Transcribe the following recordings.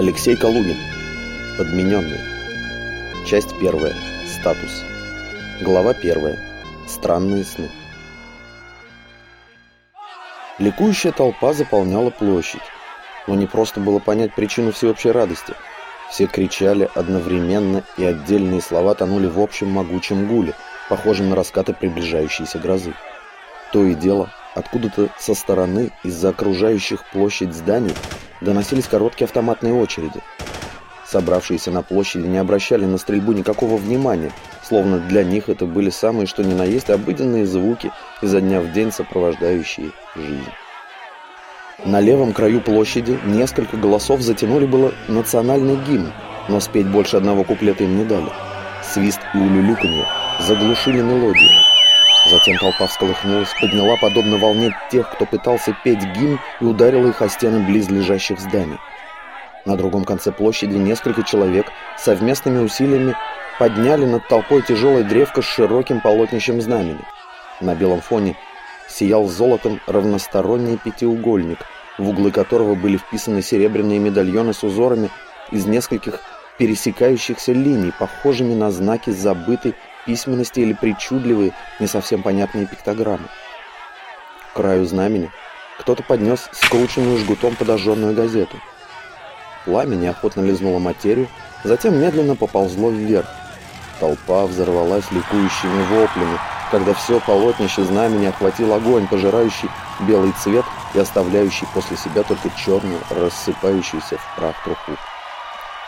Алексей Калугин. Подмененный. Часть первая. Статус. Глава первая. Странные сны. Ликующая толпа заполняла площадь. Но не просто было понять причину всеобщей радости. Все кричали одновременно, и отдельные слова тонули в общем могучем гуле, похожем на раскаты приближающейся грозы. То и дело, откуда-то со стороны, из-за окружающих площадь зданий, доносились короткие автоматные очереди. Собравшиеся на площади не обращали на стрельбу никакого внимания, словно для них это были самые что ни на есть обыденные звуки, изо дня в день сопровождающие жизнь. На левом краю площади несколько голосов затянули было национальный гимн, но спеть больше одного куплета им не дали. Свист и улюлюканье заглушили мелодию. Затем толпа всколыхнулась, подняла подобно волне тех, кто пытался петь гимн и ударила их о стены близлежащих зданий. На другом конце площади несколько человек совместными усилиями подняли над толпой тяжелое древко с широким полотнищем знамени. На белом фоне сиял золотом равносторонний пятиугольник, в углы которого были вписаны серебряные медальоны с узорами из нескольких пересекающихся линий, похожими на знаки забытой письменности или причудливые, не совсем понятные пиктограммы. К краю знамени кто-то поднес скрученную жгутом подожженную газету. Пламя неохотно лизнуло материю, затем медленно поползло вверх. Толпа взорвалась ликующими воплями, когда все полотнище знамени охватил огонь, пожирающий белый цвет и оставляющий после себя только черную, рассыпающуюся в прах труху.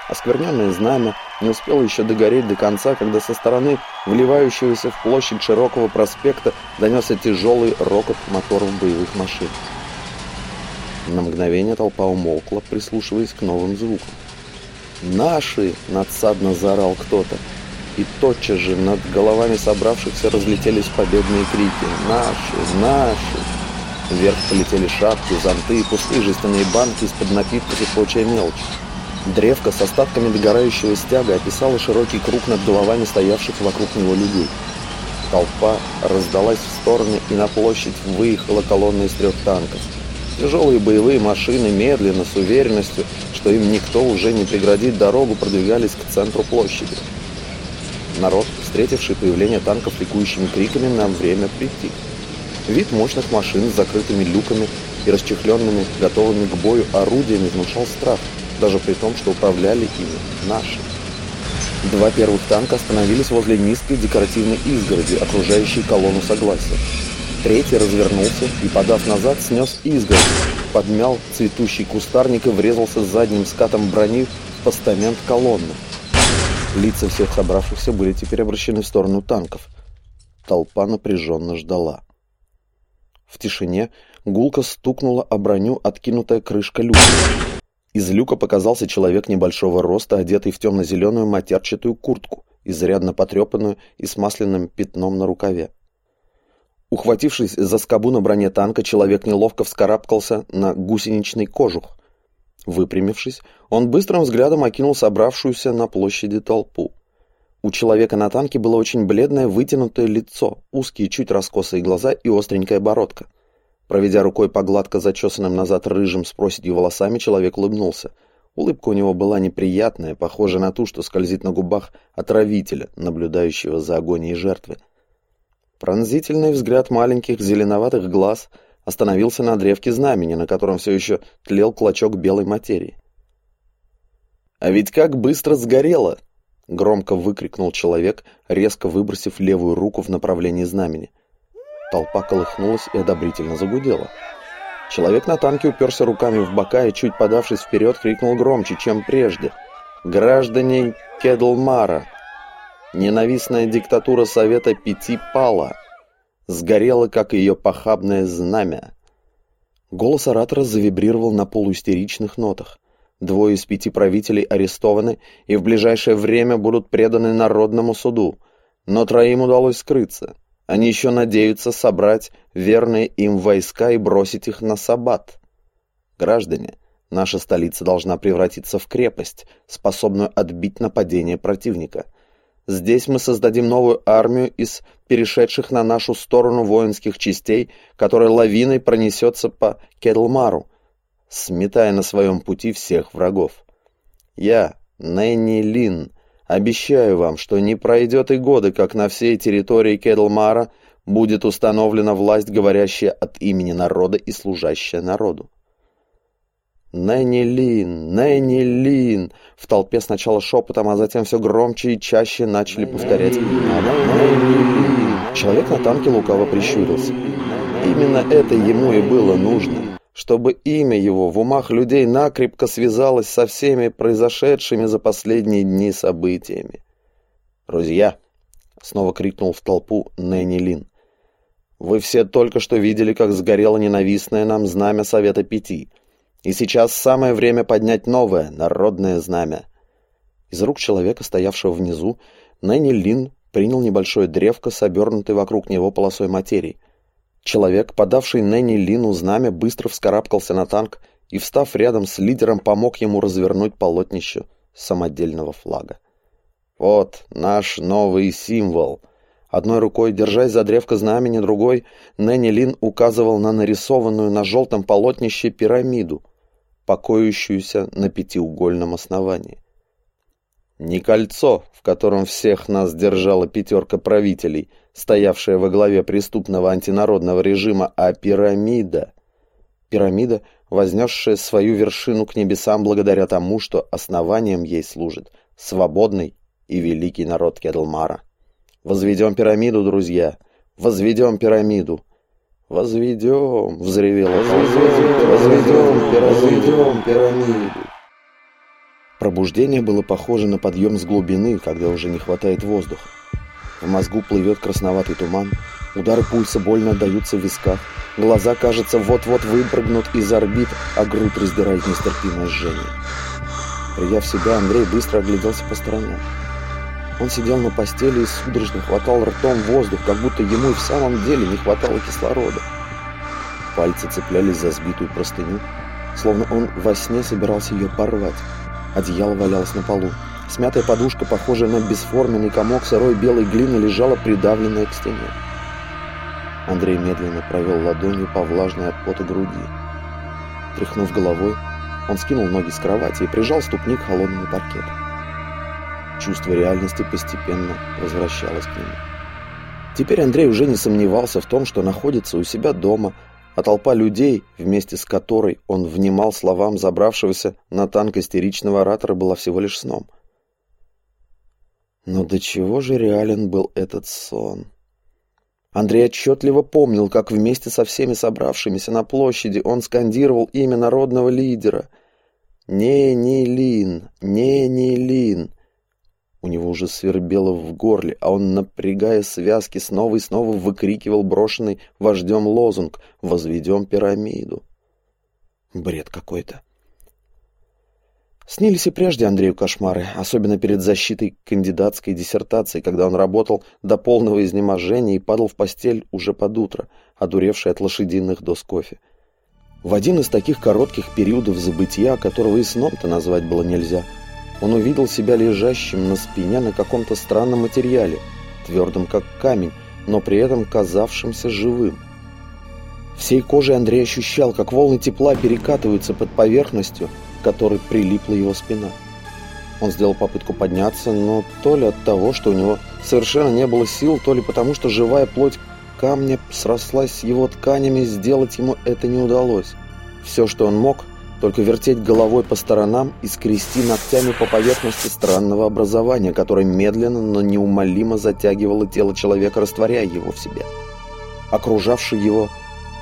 Оскверненное знамя не успело еще догореть до конца, когда со стороны вливающегося в площадь широкого проспекта донесся тяжелый рокот моторов боевых машин. На мгновение толпа умолкла, прислушиваясь к новым звукам. «Наши!» — надсадно заорал кто-то. И тотчас же над головами собравшихся разлетелись победные крики «Наши! Наши!» Вверх полетели шапки, зонты, пустые жестяные банки из-под напитков и прочая мелочь. Древко с остатками догорающего стяга описало широкий круг над головами стоявших вокруг него людей. Толпа раздалась в стороны, и на площадь выехала колонна из трех танков. Тяжелые боевые машины медленно, с уверенностью, что им никто уже не преградит дорогу, продвигались к центру площади. Народ, встретивший появление танков ликующими криками, на время притих. Вид мощных машин с закрытыми люками и расчехленными, готовыми к бою орудиями внушал страх – даже при том, что управляли ими наши. Два первых танка остановились возле низкой декоративной изгороди, окружающей колонну согласия. Третий развернулся и, подав назад, снес изгородь, подмял цветущий кустарник и врезался задним скатом брони в постамент колонны. Лица всех собравшихся были теперь обращены в сторону танков. Толпа напряженно ждала. В тишине гулко стукнула о броню откинутая крышка люка. Из люка показался человек небольшого роста, одетый в темно-зеленую матерчатую куртку, изрядно потрепанную и с масляным пятном на рукаве. Ухватившись за скобу на броне танка, человек неловко вскарабкался на гусеничный кожух. Выпрямившись, он быстрым взглядом окинул собравшуюся на площади толпу. У человека на танке было очень бледное вытянутое лицо, узкие чуть раскосые глаза и остренькая бородка. Проведя рукой по гладко зачесанным назад рыжим с проседью волосами, человек улыбнулся. Улыбка у него была неприятная, похожая на ту, что скользит на губах отравителя, наблюдающего за агонией жертвы. Пронзительный взгляд маленьких зеленоватых глаз остановился на древке знамени, на котором все еще тлел клочок белой материи. «А ведь как быстро сгорело!» — громко выкрикнул человек, резко выбросив левую руку в направлении знамени — Толпа колыхнулась и одобрительно загудела. Человек на танке уперся руками в бока и, чуть подавшись вперед, крикнул громче, чем прежде. «Граждане Кедлмара! Ненавистная диктатура Совета Пяти пала! Сгорела, как ее похабное знамя!» Голос оратора завибрировал на полуистеричных нотах. Двое из пяти правителей арестованы и в ближайшее время будут преданы народному суду, но троим удалось скрыться. Они еще надеются собрать верные им войска и бросить их на Сабат. Граждане, наша столица должна превратиться в крепость, способную отбить нападение противника. Здесь мы создадим новую армию из перешедших на нашу сторону воинских частей, которая лавиной пронесется по Кедлмару, сметая на своем пути всех врагов. Я, Нэнни Лин, обещаю вам, что не пройдет и года, как на всей территории Кедлмара будет установлена власть, говорящая от имени народа и служащая народу. «Нэнни Лин! Нэнни Лин!» В толпе сначала шепотом, а затем все громче и чаще начали повторять «Нэнни Лин!». Человек на танке лукаво прищурился. Именно это ему и было нужно, чтобы имя его в умах людей накрепко связалось со всеми произошедшими за последние дни событиями. «Друзья!» — снова крикнул в толпу Нэнни Лин. «Вы все только что видели, как сгорело ненавистное нам знамя Совета Пяти». И сейчас самое время поднять новое, народное знамя. Из рук человека, стоявшего внизу, Нэнни Лин принял небольшое древко с вокруг него полосой материи. Человек, подавший Нэнни Лину знамя, быстро вскарабкался на танк и, встав рядом с лидером, помог ему развернуть полотнище самодельного флага. «Вот наш новый символ!» Одной рукой, держась за древко знамени, другой, Нэнни Лин указывал на нарисованную на желтом полотнище пирамиду, покоящуюся на пятиугольном основании. Не кольцо, в котором всех нас держала пятерка правителей, стоявшая во главе преступного антинародного режима, а пирамида. Пирамида, вознесшая свою вершину к небесам благодаря тому, что основанием ей служит свободный и великий народ Кедлмара. Возведем пирамиду, друзья, возведем пирамиду. «Возведем!» — взревело. «Возведем! Возведем! Возведем пирамиду!» Пробуждение было похоже на подъем с глубины, когда уже не хватает воздуха. В мозгу плывет красноватый туман, удары пульса больно отдаются в висках, глаза, кажется, вот-вот выпрыгнут из орбит, а грудь раздирает нестерпимое жжение. Придя в себя, Андрей быстро огляделся по сторонам. Он сидел на постели и судорожно хватал ртом воздух, как будто ему и в самом деле не хватало кислорода. Пальцы цеплялись за сбитую простыню, словно он во сне собирался ее порвать. Одеяло валялось на полу. Смятая подушка, похожая на бесформенный комок сырой белой глины, лежала придавленная к стене. Андрей медленно провел ладонью по влажной от пота груди. Тряхнув головой, он скинул ноги с кровати и прижал ступни к холодному паркету. Чувство реальности постепенно возвращалось к нему. Теперь Андрей уже не сомневался в том, что находится у себя дома, а толпа людей, вместе с которой он внимал словам забравшегося на танк истеричного оратора, была всего лишь сном. Но до чего же реален был этот сон? Андрей отчетливо помнил, как вместе со всеми собравшимися на площади он скандировал имя народного лидера. «Не-не-лин! Не-не-лин!» У него уже свербело в горле, а он, напрягая связки, снова и снова выкрикивал брошенный вождем лозунг «Возведем пирамиду». Бред какой-то. Снились и прежде Андрею кошмары, особенно перед защитой кандидатской диссертации, когда он работал до полного изнеможения и падал в постель уже под утро, одуревший от лошадиных доз кофе. В один из таких коротких периодов забытия, которого и сном-то назвать было нельзя – он увидел себя лежащим на спине на каком-то странном материале, твердом как камень, но при этом казавшимся живым. Всей кожей Андрей ощущал, как волны тепла перекатываются под поверхностью, к которой прилипла его спина. Он сделал попытку подняться, но то ли от того, что у него совершенно не было сил, то ли потому, что живая плоть камня срослась с его тканями, сделать ему это не удалось. Все, что он мог, только вертеть головой по сторонам и скрести ногтями по поверхности странного образования, которое медленно, но неумолимо затягивало тело человека, растворяя его в себе. Окружавший его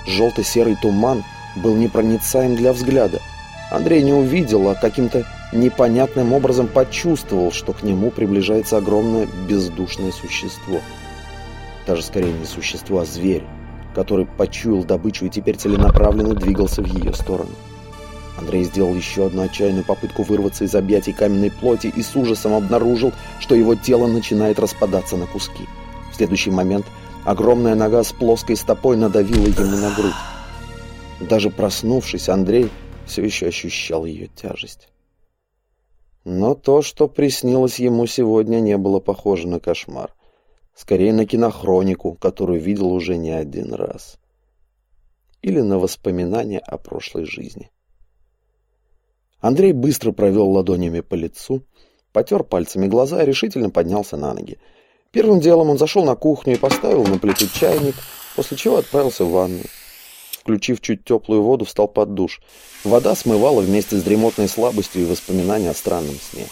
желто-серый туман был непроницаем для взгляда. Андрей не увидел, а каким-то непонятным образом почувствовал, что к нему приближается огромное бездушное существо. Даже скорее не существо, а зверь, который почуял добычу и теперь целенаправленно двигался в ее сторону. Андрей сделал еще одну отчаянную попытку вырваться из объятий каменной плоти и с ужасом обнаружил, что его тело начинает распадаться на куски. В следующий момент огромная нога с плоской стопой надавила ему на грудь. Даже проснувшись, Андрей все еще ощущал ее тяжесть. Но то, что приснилось ему сегодня, не было похоже на кошмар. Скорее на кинохронику, которую видел уже не один раз. Или на воспоминания о прошлой жизни. Андрей быстро провел ладонями по лицу, потер пальцами глаза и решительно поднялся на ноги. Первым делом он зашел на кухню и поставил на плиту чайник, после чего отправился в ванную. Включив чуть теплую воду, встал под душ. Вода смывала вместе с дремотной слабостью и воспоминания о странном сне.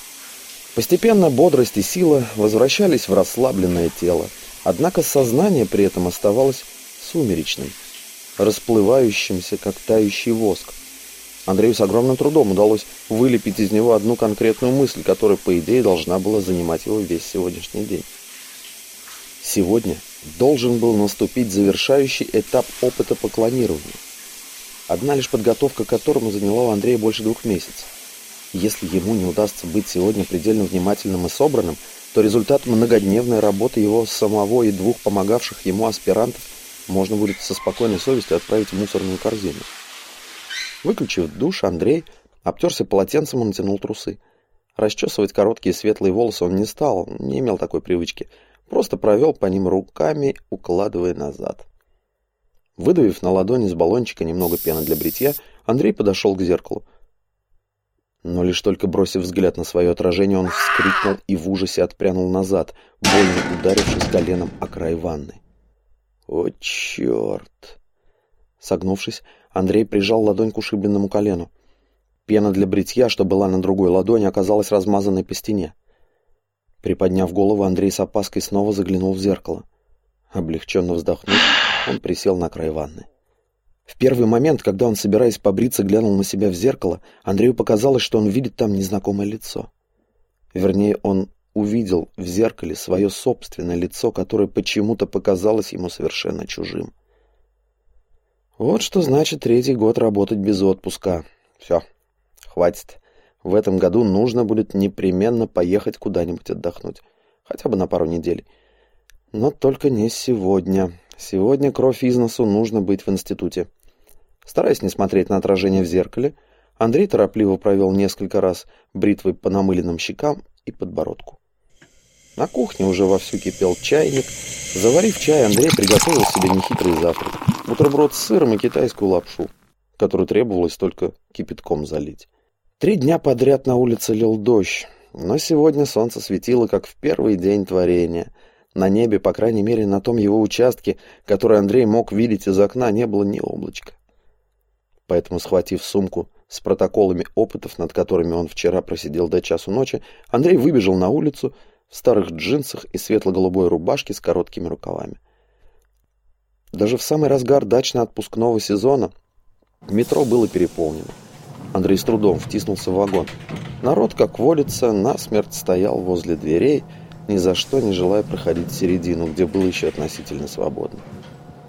Постепенно бодрость и сила возвращались в расслабленное тело, однако сознание при этом оставалось сумеречным, расплывающимся, как тающий воск. Андрею с огромным трудом удалось вылепить из него одну конкретную мысль, которая, по идее, должна была занимать его весь сегодняшний день. Сегодня должен был наступить завершающий этап опыта по клонированию. Одна лишь подготовка к которому заняла у Андрея больше двух месяцев. Если ему не удастся быть сегодня предельно внимательным и собранным, то результат многодневной работы его самого и двух помогавших ему аспирантов можно будет со спокойной совестью отправить в мусорную корзину. Выключив душ, Андрей обтерся полотенцем и натянул трусы. Расчесывать короткие светлые волосы он не стал, не имел такой привычки – Просто провел по ним руками, укладывая назад. Выдавив на ладони с баллончика немного пены для бритья, Андрей подошел к зеркалу. Но лишь только бросив взгляд на свое отражение, он вскрикнул и в ужасе отпрянул назад, больно ударившись коленом о край ванны. «О, черт!» Согнувшись, Андрей прижал ладонь к ушибленному колену. Пена для бритья, что была на другой ладони, оказалась размазанной по стене. Приподняв голову, Андрей с опаской снова заглянул в зеркало. Облегченно вздохнув, он присел на край ванны. В первый момент, когда он, собираясь побриться, глянул на себя в зеркало, Андрею показалось, что он видит там незнакомое лицо. Вернее, он увидел в зеркале свое собственное лицо, которое почему-то показалось ему совершенно чужим. Вот что значит третий год работать без отпуска. Все, хватит. В этом году нужно будет непременно поехать куда-нибудь отдохнуть. Хотя бы на пару недель. Но только не сегодня. Сегодня кровь из носу нужно быть в институте. Стараясь не смотреть на отражение в зеркале, Андрей торопливо провел несколько раз бритвой по намыленным щекам и подбородку. На кухне уже вовсю кипел чайник. Заварив чай, Андрей приготовил себе нехитрый завтрак. Бутерброд с сыром и китайскую лапшу, которую требовалось только кипятком залить. Три дня подряд на улице лил дождь, но сегодня солнце светило, как в первый день творения. На небе, по крайней мере, на том его участке, который Андрей мог видеть из окна, не было ни облачка. Поэтому, схватив сумку с протоколами опытов, над которыми он вчера просидел до часу ночи, Андрей выбежал на улицу в старых джинсах и светло-голубой рубашке с короткими рукавами. Даже в самый разгар дачно-отпускного сезона метро было переполнено. Андрей с трудом втиснулся в вагон. Народ, как водится, насмерть стоял возле дверей, ни за что не желая проходить середину, где было еще относительно свободно.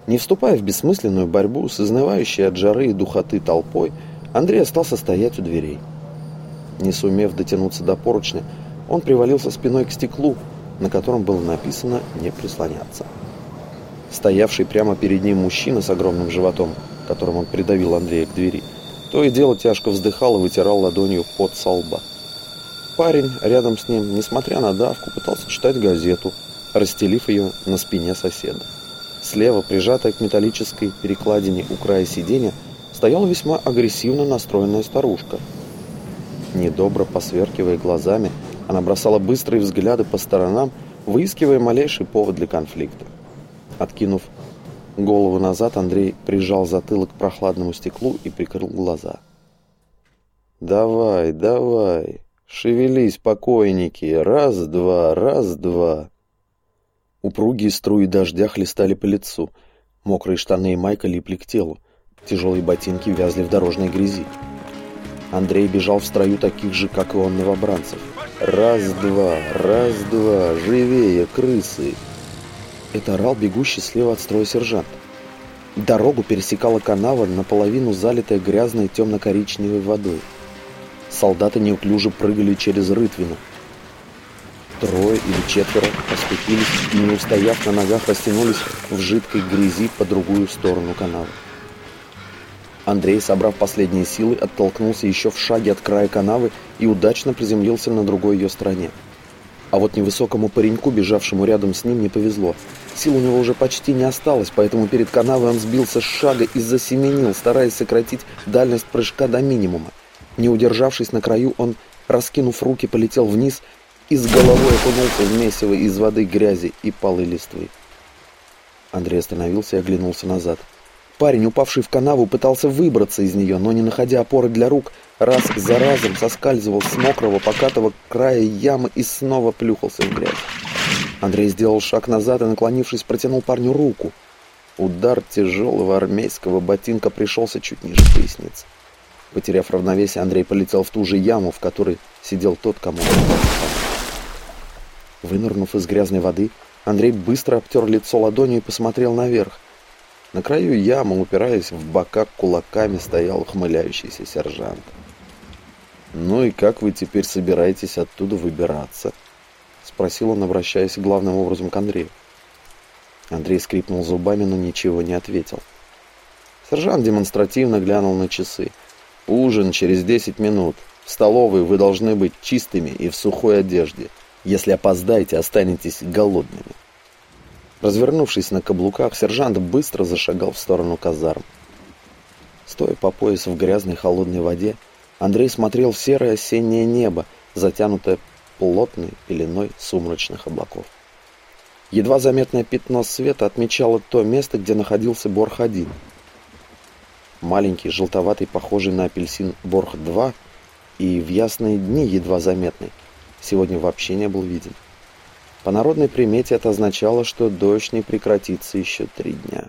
Не вступая в бессмысленную борьбу с изнывающей от жары и духоты толпой, Андрей остался стоять у дверей. Не сумев дотянуться до поручня, он привалился спиной к стеклу, на котором было написано «Не прислоняться». Стоявший прямо перед ним мужчина с огромным животом, которым он придавил Андрея к двери – то и дело тяжко вздыхал и вытирал ладонью под со лба. Парень рядом с ним, несмотря на давку, пытался читать газету, расстелив ее на спине соседа. Слева, прижатая к металлической перекладине у края сиденья, стояла весьма агрессивно настроенная старушка. Недобро посверкивая глазами, она бросала быстрые взгляды по сторонам, выискивая малейший повод для конфликта. Откинув Голову назад Андрей прижал затылок к прохладному стеклу и прикрыл глаза. «Давай, давай, шевелись, покойники, раз-два, раз-два». Упругие струи дождя хлестали по лицу, мокрые штаны и майка липли к телу, тяжелые ботинки вязли в дорожной грязи. Андрей бежал в строю таких же, как и он, новобранцев. «Раз-два, раз-два, живее, крысы!» Это орал бегущий слева от строя сержант. Дорогу пересекала канава, наполовину залитая грязной темно-коричневой водой. Солдаты неуклюже прыгали через рытвину. Трое или четверо оступились и, не устояв на ногах, растянулись в жидкой грязи по другую сторону канала. Андрей, собрав последние силы, оттолкнулся еще в шаге от края канавы и удачно приземлился на другой ее стороне. А вот невысокому пареньку, бежавшему рядом с ним, не повезло. Сил у него уже почти не осталось, поэтому перед канавой он сбился с шага и засеменил, стараясь сократить дальность прыжка до минимума. Не удержавшись на краю, он, раскинув руки, полетел вниз и с головой окунулся в месиво из воды, грязи и полы листвы. Андрей остановился и оглянулся назад. Парень, упавший в канаву, пытался выбраться из нее, но, не находя опоры для рук, раз за разом соскальзывал с мокрого, покатого края ямы и снова плюхался в грязь. Андрей сделал шаг назад и, наклонившись, протянул парню руку. Удар тяжелого армейского ботинка пришелся чуть ниже поясницы. Потеряв равновесие, Андрей полетел в ту же яму, в которой сидел тот, кому Вынырнув из грязной воды, Андрей быстро обтер лицо ладонью и посмотрел наверх. На краю ямы, упираясь в бока кулаками, стоял ухмыляющийся сержант. «Ну и как вы теперь собираетесь оттуда выбираться?» — спросил он, обращаясь главным образом к Андрею. Андрей скрипнул зубами, но ничего не ответил. Сержант демонстративно глянул на часы. «Ужин через десять минут. В столовой вы должны быть чистыми и в сухой одежде. Если опоздаете, останетесь голодными». Развернувшись на каблуках, сержант быстро зашагал в сторону казарм. Стоя по пояс в грязной холодной воде, Андрей смотрел в серое осеннее небо, затянутое плотной пеленой сумрачных облаков. Едва заметное пятно света отмечало то место, где находился Борх-1. Маленький, желтоватый, похожий на апельсин Борх-2 и в ясные дни едва заметный, сегодня вообще не был виден. По народной примете это означало, что дождь не прекратится еще три дня.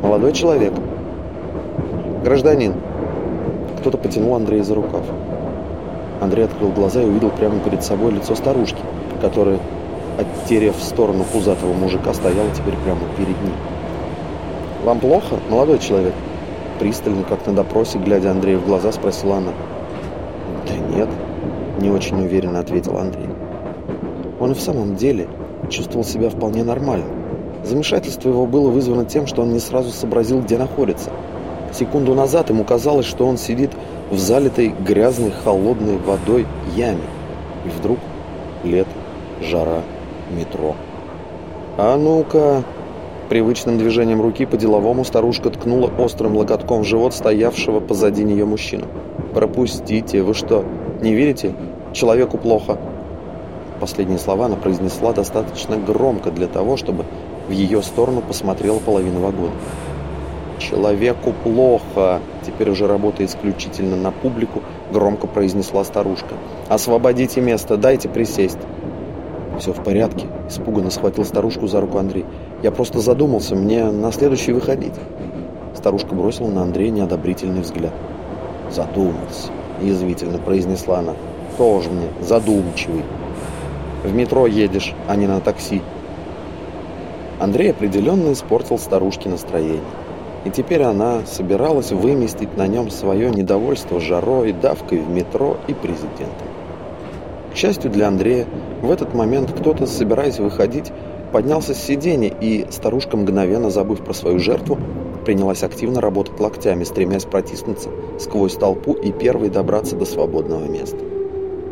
«Молодой человек!» «Гражданин!» Кто-то потянул Андрея за рукав. Андрей открыл глаза и увидел прямо перед собой лицо старушки, которая, оттерев в сторону пузатого мужика, стояла теперь прямо перед ним. «Вам плохо, молодой человек?» Пристально, как на допросе, глядя Андрею в глаза, спросила она. «Да нет», — не очень уверенно ответил Андрей. Он и в самом деле чувствовал себя вполне нормально. Замешательство его было вызвано тем, что он не сразу сообразил, где находится. Секунду назад ему казалось, что он сидит в залитой грязной холодной водой яме. И вдруг лето, жара, метро. «А ну-ка!» Привычным движением руки по-деловому старушка ткнула острым локотком в живот стоявшего позади нее мужчину. «Пропустите! Вы что, не видите? Человеку плохо!» Последние слова она произнесла достаточно громко для того, чтобы в ее сторону посмотрела половина вагона. «Человеку плохо!» Теперь уже работая исключительно на публику, громко произнесла старушка. «Освободите место, дайте присесть!» «Все в порядке», — испуганно схватил старушку за руку Андрей. «Я просто задумался, мне на следующий выходить». Старушка бросила на Андрея неодобрительный взгляд. «Задумался», — язвительно произнесла она. «Тоже мне задумчивый». В метро едешь, а не на такси. Андрей определенно испортил старушке настроение. И теперь она собиралась выместить на нем свое недовольство жарой, давкой в метро и президентом. К счастью для Андрея, в этот момент кто-то, собираясь выходить, поднялся с сиденья, и старушка, мгновенно забыв про свою жертву, принялась активно работать локтями, стремясь протиснуться сквозь толпу и первой добраться до свободного места.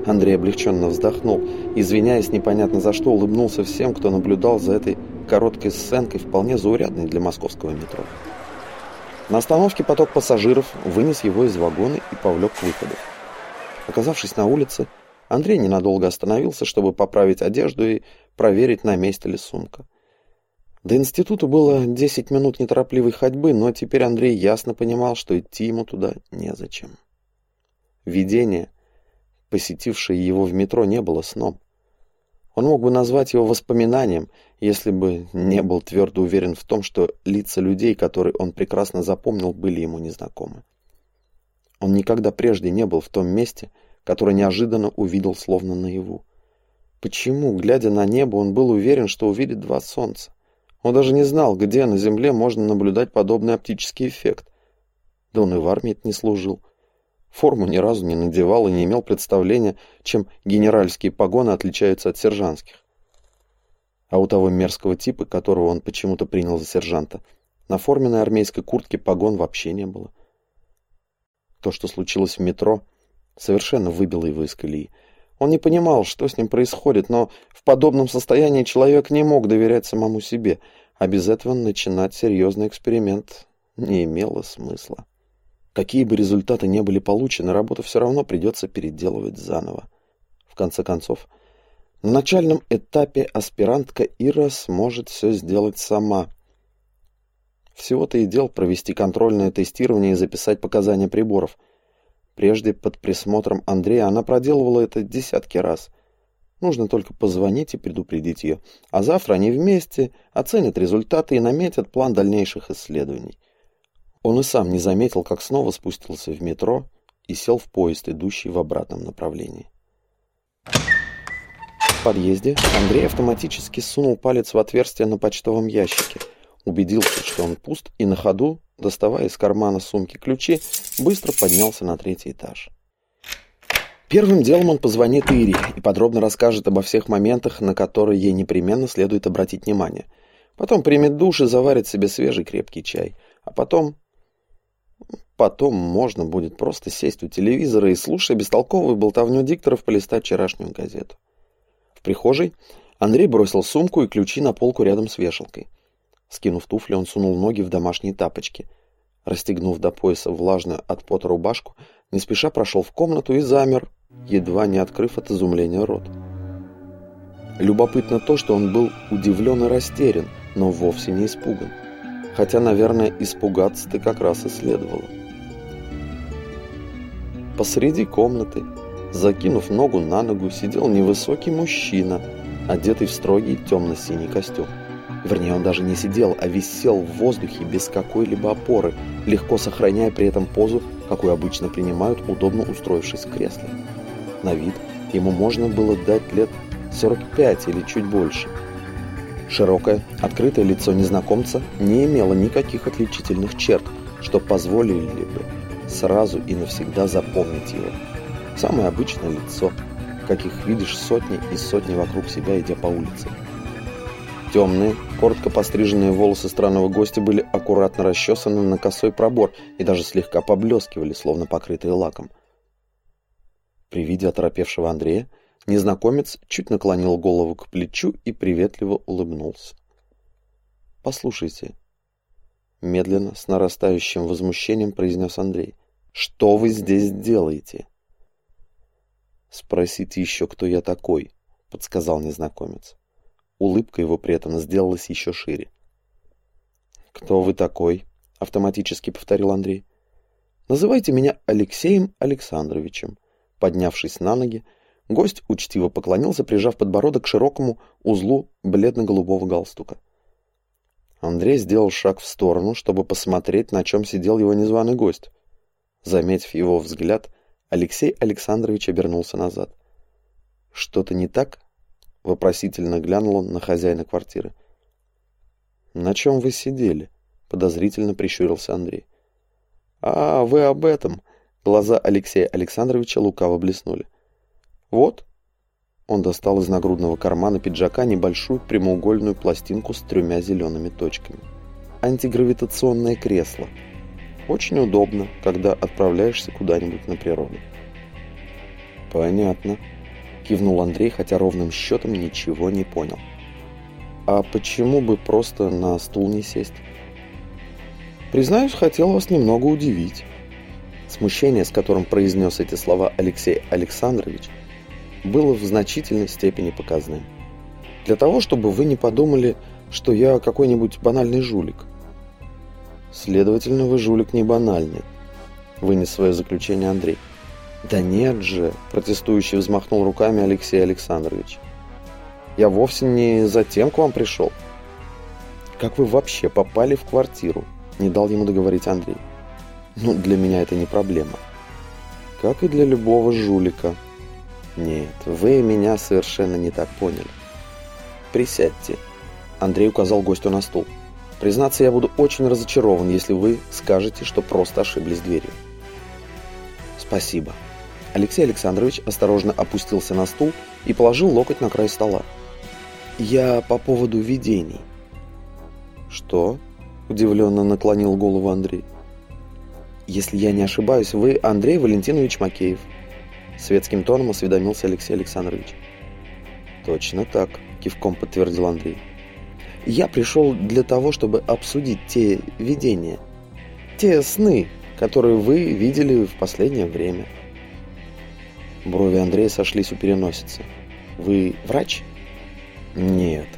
Андрей облегченно вздохнул, извиняясь непонятно за что, улыбнулся всем, кто наблюдал за этой короткой сценкой, вполне заурядной для московского метро. На остановке поток пассажиров вынес его из вагона и повлек к выходу. Оказавшись на улице, Андрей ненадолго остановился, чтобы поправить одежду и проверить, на месте ли сумка. До института было 10 минут неторопливой ходьбы, но теперь Андрей ясно понимал, что идти ему туда незачем. Видение — посетившее его в метро, не было сном. Он мог бы назвать его воспоминанием, если бы не был твердо уверен в том, что лица людей, которые он прекрасно запомнил, были ему незнакомы. Он никогда прежде не был в том месте, которое неожиданно увидел словно наяву. Почему, глядя на небо, он был уверен, что увидит два солнца? Он даже не знал, где на Земле можно наблюдать подобный оптический эффект. Да он и в армии не служил. Форму ни разу не надевал и не имел представления, чем генеральские погоны отличаются от сержантских. А у того мерзкого типа, которого он почему-то принял за сержанта, на форменной армейской куртке погон вообще не было. То, что случилось в метро, совершенно выбило его из колеи. Он не понимал, что с ним происходит, но в подобном состоянии человек не мог доверять самому себе, а без этого начинать серьезный эксперимент не имело смысла. Какие бы результаты не были получены, работу все равно придется переделывать заново. В конце концов, на начальном этапе аспирантка Ира сможет все сделать сама. Всего-то и дел провести контрольное тестирование и записать показания приборов. Прежде под присмотром Андрея она проделывала это десятки раз. Нужно только позвонить и предупредить ее. А завтра они вместе оценят результаты и наметят план дальнейших исследований. Он и сам не заметил, как снова спустился в метро и сел в поезд, идущий в обратном направлении. В подъезде Андрей автоматически сунул палец в отверстие на почтовом ящике, убедился, что он пуст, и на ходу, доставая из кармана сумки ключи, быстро поднялся на третий этаж. Первым делом он позвонит Ире и подробно расскажет обо всех моментах, на которые ей непременно следует обратить внимание. Потом примет душ и заварит себе свежий крепкий чай. А потом Потом можно будет просто сесть у телевизора и, слушая бестолковую болтовню дикторов, полистать вчерашнюю газету. В прихожей Андрей бросил сумку и ключи на полку рядом с вешалкой. Скинув туфли, он сунул ноги в домашние тапочки. Расстегнув до пояса влажную от пота рубашку, не спеша прошел в комнату и замер, едва не открыв от изумления рот. Любопытно то, что он был удивлен и растерян, но вовсе не испуган. Хотя, наверное, испугаться ты как раз и следовало. Посреди комнаты, закинув ногу на ногу, сидел невысокий мужчина, одетый в строгий темно-синий костюм. Вернее, он даже не сидел, а висел в воздухе без какой-либо опоры, легко сохраняя при этом позу, какую обычно принимают, удобно устроившись в кресле. На вид ему можно было дать лет 45 или чуть больше – Широкое, открытое лицо незнакомца не имело никаких отличительных черт, что позволили бы сразу и навсегда запомнить его. Самое обычное лицо, каких видишь сотни и сотни вокруг себя, идя по улице. Темные, коротко постриженные волосы странного гостя были аккуратно расчесаны на косой пробор и даже слегка поблескивали, словно покрытые лаком. При виде оторопевшего Андрея Незнакомец чуть наклонил голову к плечу и приветливо улыбнулся. «Послушайте», — медленно, с нарастающим возмущением произнес Андрей, — «что вы здесь делаете?» «Спросите еще, кто я такой», — подсказал незнакомец. Улыбка его при этом сделалась еще шире. «Кто вы такой?» — автоматически повторил Андрей. «Называйте меня Алексеем Александровичем». Поднявшись на ноги, Гость учтиво поклонился, прижав подбородок к широкому узлу бледно-голубого галстука. Андрей сделал шаг в сторону, чтобы посмотреть, на чем сидел его незваный гость. Заметив его взгляд, Алексей Александрович обернулся назад. «Что-то не так?» — вопросительно глянул он на хозяина квартиры. «На чем вы сидели?» — подозрительно прищурился Андрей. «А, вы об этом!» Глаза Алексея Александровича лукаво блеснули. «Вот». Он достал из нагрудного кармана пиджака небольшую прямоугольную пластинку с тремя зелеными точками. Антигравитационное кресло. Очень удобно, когда отправляешься куда-нибудь на природу. «Понятно», — кивнул Андрей, хотя ровным счетом ничего не понял. «А почему бы просто на стул не сесть?» «Признаюсь, хотел вас немного удивить». Смущение, с которым произнес эти слова Алексей Александрович, — было в значительной степени показным. Для того, чтобы вы не подумали, что я какой-нибудь банальный жулик. Следовательно, вы жулик не банальный, вынес свое заключение Андрей. Да нет же, протестующий взмахнул руками Алексей Александрович. Я вовсе не за тем к вам пришел. Как вы вообще попали в квартиру? Не дал ему договорить Андрей. Ну, для меня это не проблема. Как и для любого жулика, «Нет, вы меня совершенно не так поняли. Присядьте». Андрей указал гостю на стул. «Признаться, я буду очень разочарован, если вы скажете, что просто ошиблись дверью». «Спасибо». Алексей Александрович осторожно опустился на стул и положил локоть на край стола. «Я по поводу видений». «Что?» – удивленно наклонил голову Андрей. «Если я не ошибаюсь, вы Андрей Валентинович Макеев», Светским тоном осведомился Алексей Александрович. «Точно так», – кивком подтвердил Андрей. «Я пришел для того, чтобы обсудить те видения, те сны, которые вы видели в последнее время. Брови Андрея сошлись у переносицы. Вы врач? Нет.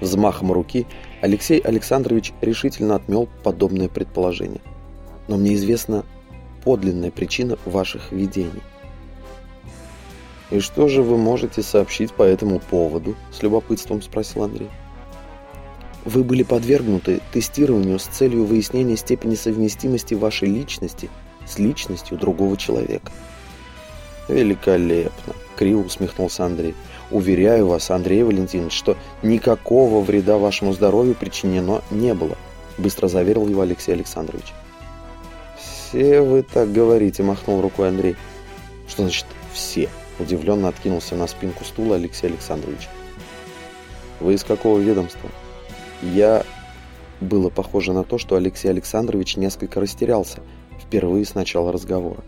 Взмахом руки Алексей Александрович решительно отмел подобное предположение. Но мне известна подлинная причина ваших видений. «И что же вы можете сообщить по этому поводу?» – с любопытством спросил Андрей. Вы были подвергнуты тестированию с целью выяснения степени совместимости вашей личности с личностью другого человека. Великолепно, криво усмехнулся Андрей. Уверяю вас, Андрей Валентинович, что никакого вреда вашему здоровью причинено не было, быстро заверил его Алексей Александрович. Все вы так говорите, махнул рукой Андрей. Что значит все? Удивленно откинулся на спинку стула Алексей Александрович. Вы из какого ведомства? Я... Было похоже на то, что Алексей Александрович несколько растерялся впервые с начала разговора.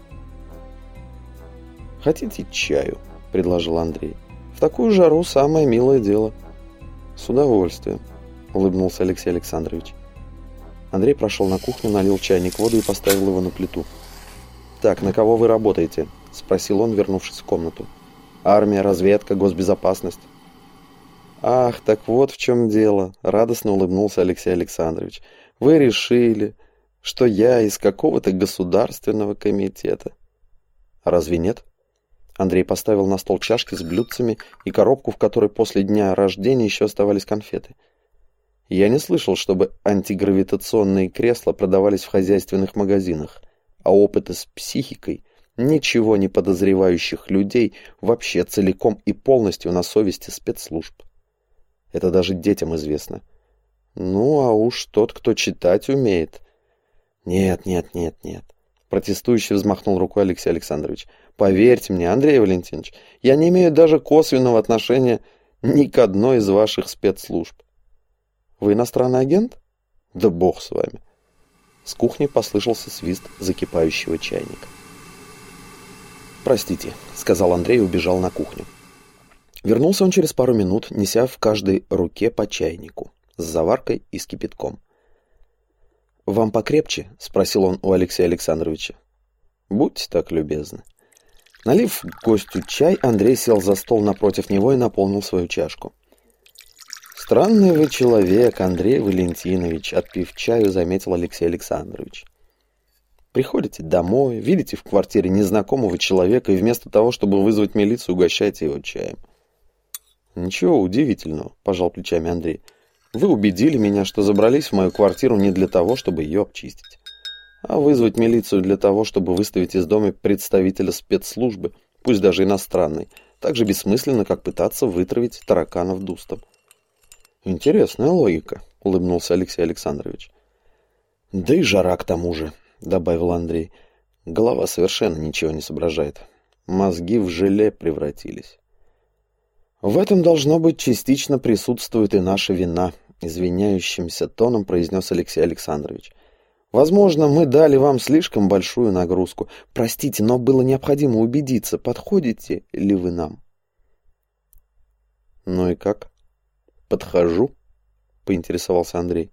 «Хотите чаю?» – предложил Андрей. «В такую жару самое милое дело». «С удовольствием», – улыбнулся Алексей Александрович. Андрей прошел на кухню, налил чайник воду и поставил его на плиту. «Так, на кого вы работаете?» – спросил он, вернувшись в комнату. «Армия, разведка, госбезопасность». «Ах, так вот в чем дело», — радостно улыбнулся Алексей Александрович. «Вы решили, что я из какого-то государственного комитета». «А разве нет?» Андрей поставил на стол чашки с блюдцами и коробку, в которой после дня рождения еще оставались конфеты. Я не слышал, чтобы антигравитационные кресла продавались в хозяйственных магазинах, а опыты с психикой ничего не подозревающих людей вообще целиком и полностью на совести спецслужб. Это даже детям известно. Ну, а уж тот, кто читать умеет. Нет, нет, нет, нет. Протестующий взмахнул рукой Алексей Александрович. Поверьте мне, Андрей Валентинович, я не имею даже косвенного отношения ни к одной из ваших спецслужб. Вы иностранный агент? Да бог с вами. С кухни послышался свист закипающего чайника. «Простите», — сказал Андрей и убежал на кухню. Вернулся он через пару минут, неся в каждой руке по чайнику с заваркой и с кипятком. «Вам покрепче?» — спросил он у Алексея Александровича. «Будьте так любезны». Налив гостю чай, Андрей сел за стол напротив него и наполнил свою чашку. «Странный вы человек, Андрей Валентинович», — отпив чаю, заметил Алексей Александрович. «Приходите домой, видите в квартире незнакомого человека и вместо того, чтобы вызвать милицию, угощаете его чаем». «Ничего удивительного», – пожал плечами Андрей. «Вы убедили меня, что забрались в мою квартиру не для того, чтобы ее обчистить, а вызвать милицию для того, чтобы выставить из дома представителя спецслужбы, пусть даже иностранной, так же бессмысленно, как пытаться вытравить тараканов дустом». «Интересная логика», – улыбнулся Алексей Александрович. «Да и жара к тому же», – добавил Андрей. «Голова совершенно ничего не соображает. Мозги в желе превратились». В этом, должно быть, частично присутствует и наша вина, извиняющимся тоном произнес Алексей Александрович. Возможно, мы дали вам слишком большую нагрузку. Простите, но было необходимо убедиться, подходите ли вы нам. Ну и как? Подхожу, поинтересовался Андрей.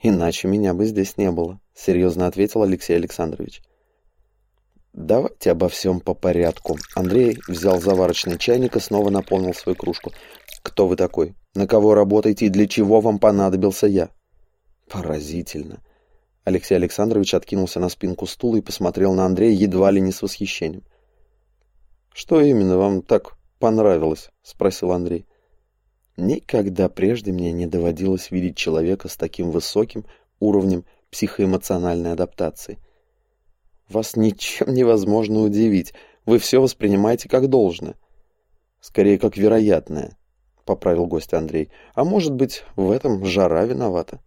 Иначе меня бы здесь не было, серьезно ответил Алексей Александрович. Давайте обо всем по порядку. Андрей взял заварочный чайник и снова наполнил свою кружку. Кто вы такой? На кого работаете и для чего вам понадобился я? Поразительно. Алексей Александрович откинулся на спинку стула и посмотрел на Андрея едва ли не с восхищением. «Что именно вам так понравилось?» — спросил Андрей. «Никогда прежде мне не доводилось видеть человека с таким высоким уровнем психоэмоциональной адаптации. Вас ничем невозможно удивить. Вы все воспринимаете как должное. Скорее, как вероятное, — поправил гость Андрей. А может быть, в этом жара виновата?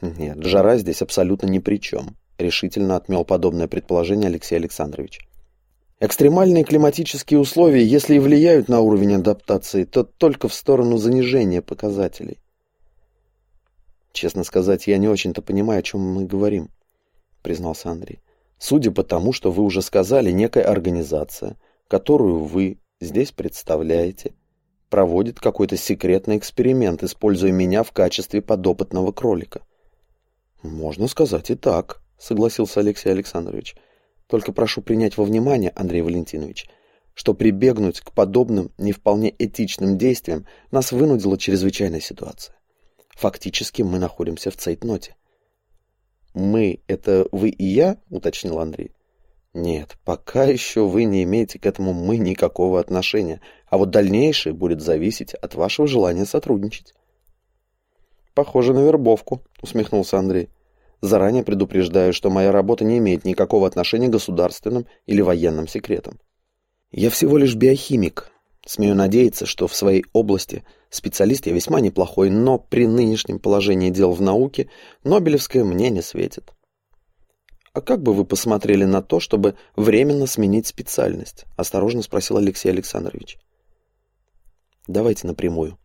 Нет, жара здесь абсолютно ни при чем, — решительно отмел подобное предположение Алексей Александрович. Экстремальные климатические условия, если и влияют на уровень адаптации, то только в сторону занижения показателей. Честно сказать, я не очень-то понимаю, о чем мы говорим, признался Андрей. Судя по тому, что вы уже сказали, некая организация, которую вы здесь представляете, проводит какой-то секретный эксперимент, используя меня в качестве подопытного кролика. Можно сказать и так, согласился Алексей Александрович. Только прошу принять во внимание, Андрей Валентинович, что прибегнуть к подобным не вполне этичным действиям нас вынудила чрезвычайная ситуация. Фактически мы находимся в цейтноте. «Мы — это вы и я?» — уточнил Андрей. «Нет, пока еще вы не имеете к этому «мы» никакого отношения, а вот дальнейшее будет зависеть от вашего желания сотрудничать». «Похоже на вербовку», — усмехнулся Андрей. «Заранее предупреждаю, что моя работа не имеет никакого отношения к государственным или военным секретам. Я всего лишь биохимик. Смею надеяться, что в своей области специалист я весьма неплохой, но при нынешнем положении дел в науке Нобелевское мне не светит». «А как бы вы посмотрели на то, чтобы временно сменить специальность?» — осторожно спросил Алексей Александрович. «Давайте напрямую»,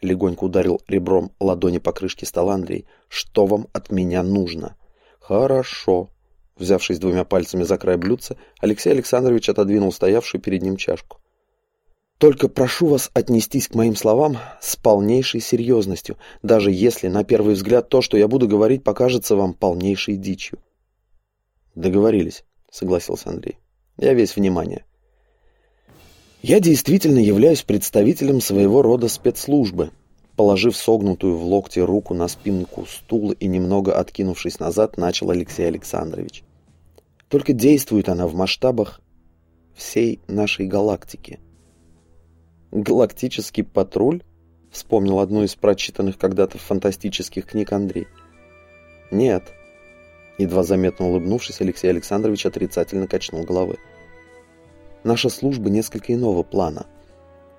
Легонько ударил ребром ладони по крышке стола Андрей. «Что вам от меня нужно?» «Хорошо». Взявшись двумя пальцами за край блюдца, Алексей Александрович отодвинул стоявшую перед ним чашку. «Только прошу вас отнестись к моим словам с полнейшей серьезностью, даже если на первый взгляд то, что я буду говорить, покажется вам полнейшей дичью». «Договорились», — согласился Андрей. «Я весь внимание». Я действительно являюсь представителем своего рода спецслужбы. Положив согнутую в локте руку на спинку стула и немного откинувшись назад, начал Алексей Александрович. Только действует она в масштабах всей нашей галактики. «Галактический патруль?» — вспомнил одну из прочитанных когда-то фантастических книг Андрей. «Нет». Едва заметно улыбнувшись, Алексей Александрович отрицательно качнул головой. Наша служба несколько иного плана.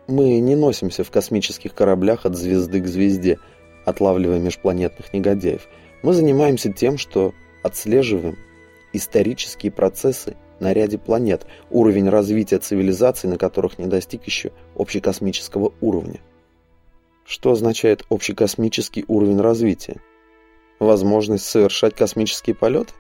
Мы не носимся в космических кораблях от звезды к звезде, отлавливая межпланетных негодяев. Мы занимаемся тем, что отслеживаем исторические процессы на ряде планет, уровень развития цивилизаций, на которых не достиг еще общекосмического уровня. Что означает общекосмический уровень развития? Возможность совершать космические полеты?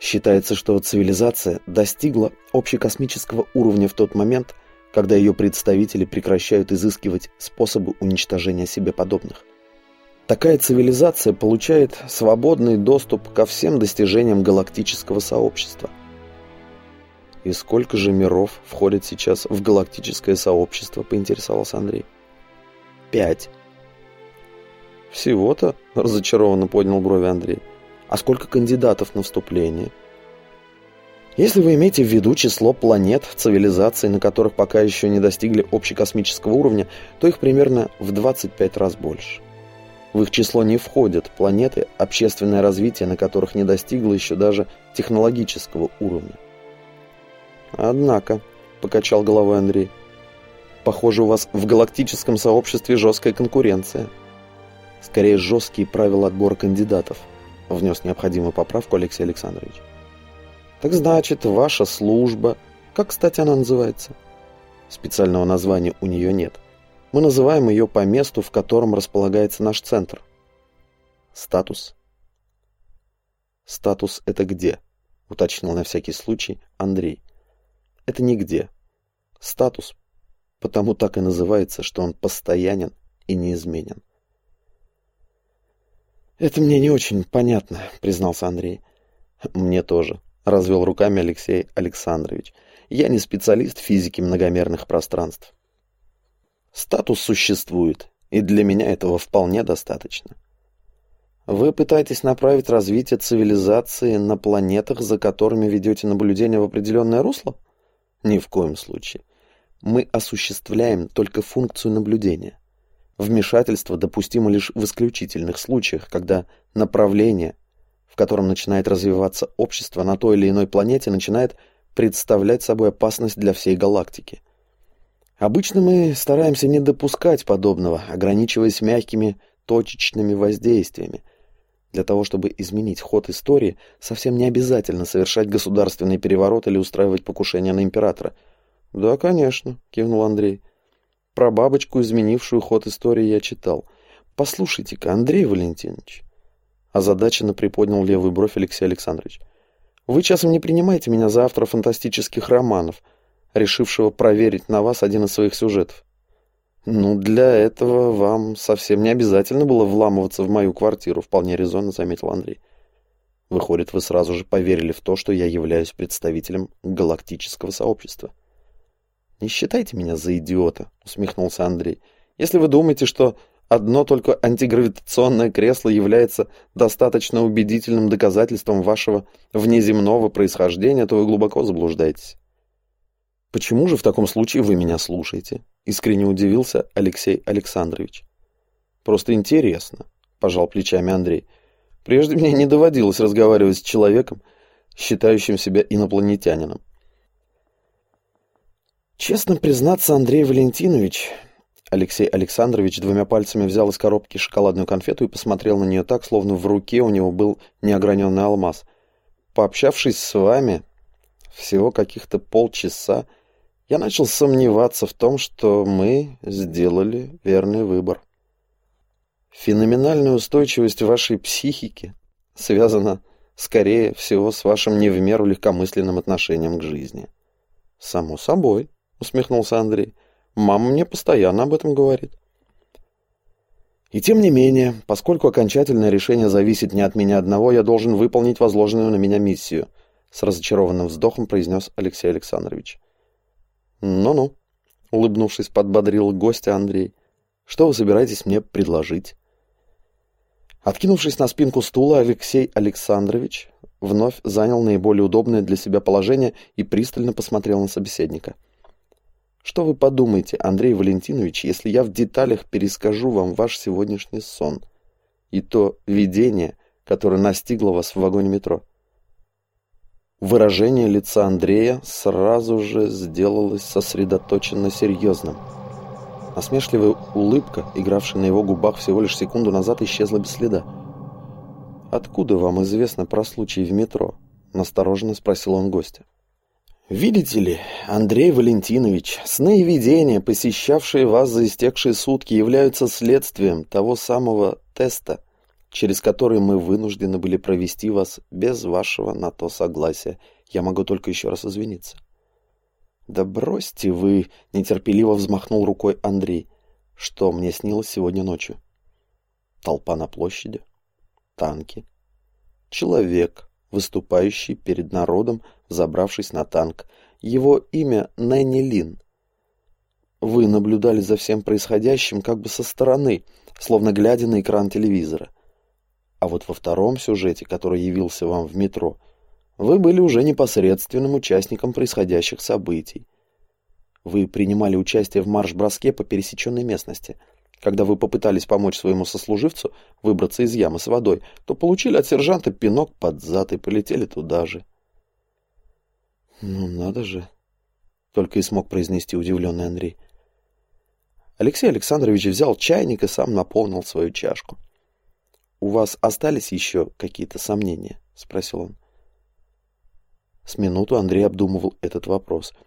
Считается, что цивилизация достигла общекосмического уровня в тот момент, когда ее представители прекращают изыскивать способы уничтожения себе подобных. Такая цивилизация получает свободный доступ ко всем достижениям галактического сообщества. «И сколько же миров входят сейчас в галактическое сообщество?» – поинтересовался Андрей. «Пять». «Всего-то?» – разочарованно поднял брови Андрей а сколько кандидатов на вступление. Если вы имеете в виду число планет, цивилизаций, на которых пока еще не достигли общекосмического уровня, то их примерно в 25 раз больше. В их число не входят планеты, общественное развитие на которых не достигло еще даже технологического уровня. «Однако», — покачал головой Андрей, — «похоже, у вас в галактическом сообществе жесткая конкуренция. Скорее, жесткие правила отбора кандидатов». Внес необходимую поправку Алексей Александрович. Так значит, ваша служба... Как, кстати, она называется? Специального названия у нее нет. Мы называем ее по месту, в котором располагается наш центр. Статус. Статус это где? Уточнил на всякий случай Андрей. Это нигде. Статус. Потому так и называется, что он постоянен и неизменен. «Это мне не очень понятно», — признался Андрей. «Мне тоже», — развел руками Алексей Александрович. «Я не специалист в физике многомерных пространств». «Статус существует, и для меня этого вполне достаточно». «Вы пытаетесь направить развитие цивилизации на планетах, за которыми ведете наблюдение в определенное русло?» «Ни в коем случае. Мы осуществляем только функцию наблюдения». Вмешательство допустимо лишь в исключительных случаях, когда направление, в котором начинает развиваться общество на той или иной планете, начинает представлять собой опасность для всей галактики. Обычно мы стараемся не допускать подобного, ограничиваясь мягкими точечными воздействиями. Для того, чтобы изменить ход истории, совсем не обязательно совершать государственный переворот или устраивать покушение на императора. «Да, конечно», — кивнул Андрей. Про бабочку, изменившую ход истории, я читал. Послушайте-ка, Андрей Валентинович. Озадаченно приподнял левую бровь Алексей Александрович. Вы часом не принимаете меня за автора фантастических романов, решившего проверить на вас один из своих сюжетов. Ну, для этого вам совсем не обязательно было вламываться в мою квартиру, вполне резонно заметил Андрей. Выходит, вы сразу же поверили в то, что я являюсь представителем галактического сообщества. «Не считайте меня за идиота», — усмехнулся Андрей. «Если вы думаете, что одно только антигравитационное кресло является достаточно убедительным доказательством вашего внеземного происхождения, то вы глубоко заблуждаетесь». «Почему же в таком случае вы меня слушаете?» — искренне удивился Алексей Александрович. «Просто интересно», — пожал плечами Андрей. «Прежде мне не доводилось разговаривать с человеком, считающим себя инопланетянином. Честно признаться, Андрей Валентинович... Алексей Александрович двумя пальцами взял из коробки шоколадную конфету и посмотрел на нее так, словно в руке у него был неограненный алмаз. Пообщавшись с вами всего каких-то полчаса, я начал сомневаться в том, что мы сделали верный выбор. Феноменальная устойчивость вашей психики связана, скорее всего, с вашим не в меру легкомысленным отношением к жизни. Само собой, — усмехнулся Андрей. «Мама мне постоянно об этом говорит». «И тем не менее, поскольку окончательное решение зависит не от меня одного, я должен выполнить возложенную на меня миссию», — с разочарованным вздохом произнес Алексей Александрович. «Ну-ну», — улыбнувшись, подбодрил гостя Андрей. «Что вы собираетесь мне предложить?» Откинувшись на спинку стула, Алексей Александрович вновь занял наиболее удобное для себя положение и пристально посмотрел на собеседника — что вы подумаете, Андрей Валентинович, если я в деталях перескажу вам ваш сегодняшний сон и то видение, которое настигло вас в вагоне метро? Выражение лица Андрея сразу же сделалось сосредоточенно серьезным. Насмешливая улыбка, игравшая на его губах всего лишь секунду назад, исчезла без следа. «Откуда вам известно про случай в метро?» – настороженно спросил он гостя. Видите ли, Андрей Валентинович, сны и видения, посещавшие вас за истекшие сутки, являются следствием того самого теста, через который мы вынуждены были провести вас без вашего на то согласия. Я могу только еще раз извиниться. Да бросьте вы, нетерпеливо взмахнул рукой Андрей. Что мне снилось сегодня ночью? Толпа на площади, танки, человек, выступающий перед народом, забравшись на танк. Его имя Нэнни Лин. Вы наблюдали за всем происходящим как бы со стороны, словно глядя на экран телевизора. А вот во втором сюжете, который явился вам в метро, вы были уже непосредственным участником происходящих событий. Вы принимали участие в марш-броске по пересеченной местности – когда вы попытались помочь своему сослуживцу выбраться из ямы с водой, то получили от сержанта пинок под зад и полетели туда же. «Ну, надо же!» — только и смог произнести удивленный Андрей. Алексей Александрович взял чайник и сам наполнил свою чашку. «У вас остались еще какие-то сомнения?» — спросил он. С минуту Андрей обдумывал этот вопрос —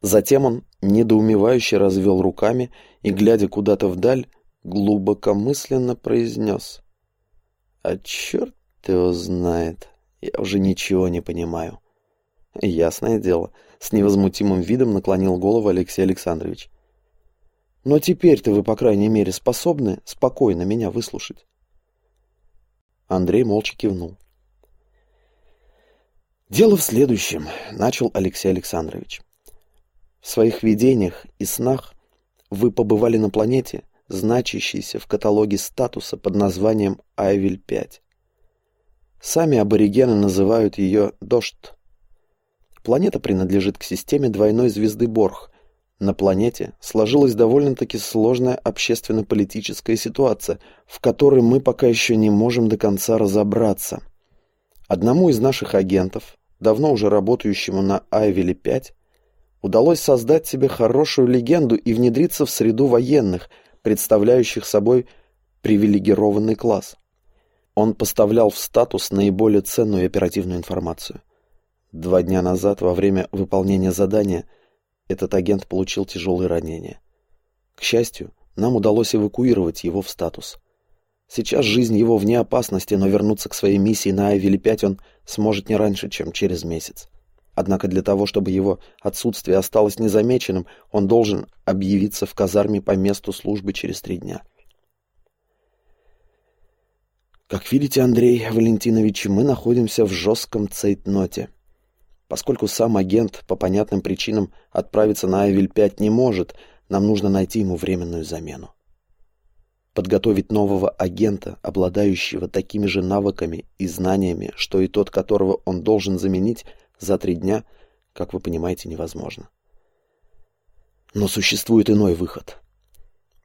Затем он недоумевающе развел руками и, глядя куда-то вдаль, глубокомысленно произнес. «А черт его знает, я уже ничего не понимаю». «Ясное дело», — с невозмутимым видом наклонил голову Алексей Александрович. «Но теперь-то вы, по крайней мере, способны спокойно меня выслушать». Андрей молча кивнул. «Дело в следующем», — начал Алексей Александрович. В своих видениях и снах вы побывали на планете, значащейся в каталоге статуса под названием Айвель-5. Сами аборигены называют ее Дождь. Планета принадлежит к системе двойной звезды Борх. На планете сложилась довольно-таки сложная общественно-политическая ситуация, в которой мы пока еще не можем до конца разобраться. Одному из наших агентов, давно уже работающему на Айвеле-5, удалось создать себе хорошую легенду и внедриться в среду военных, представляющих собой привилегированный класс. Он поставлял в статус наиболее ценную оперативную информацию. Два дня назад, во время выполнения задания, этот агент получил тяжелые ранения. К счастью, нам удалось эвакуировать его в статус. Сейчас жизнь его вне опасности, но вернуться к своей миссии на Айвеле-5 он сможет не раньше, чем через месяц. Однако для того, чтобы его отсутствие осталось незамеченным, он должен объявиться в казарме по месту службы через три дня. Как видите, Андрей Валентинович, мы находимся в жестком цейтноте. Поскольку сам агент по понятным причинам отправиться на Айвель-5 не может, нам нужно найти ему временную замену. Подготовить нового агента, обладающего такими же навыками и знаниями, что и тот, которого он должен заменить, за три дня, как вы понимаете, невозможно. Но существует иной выход.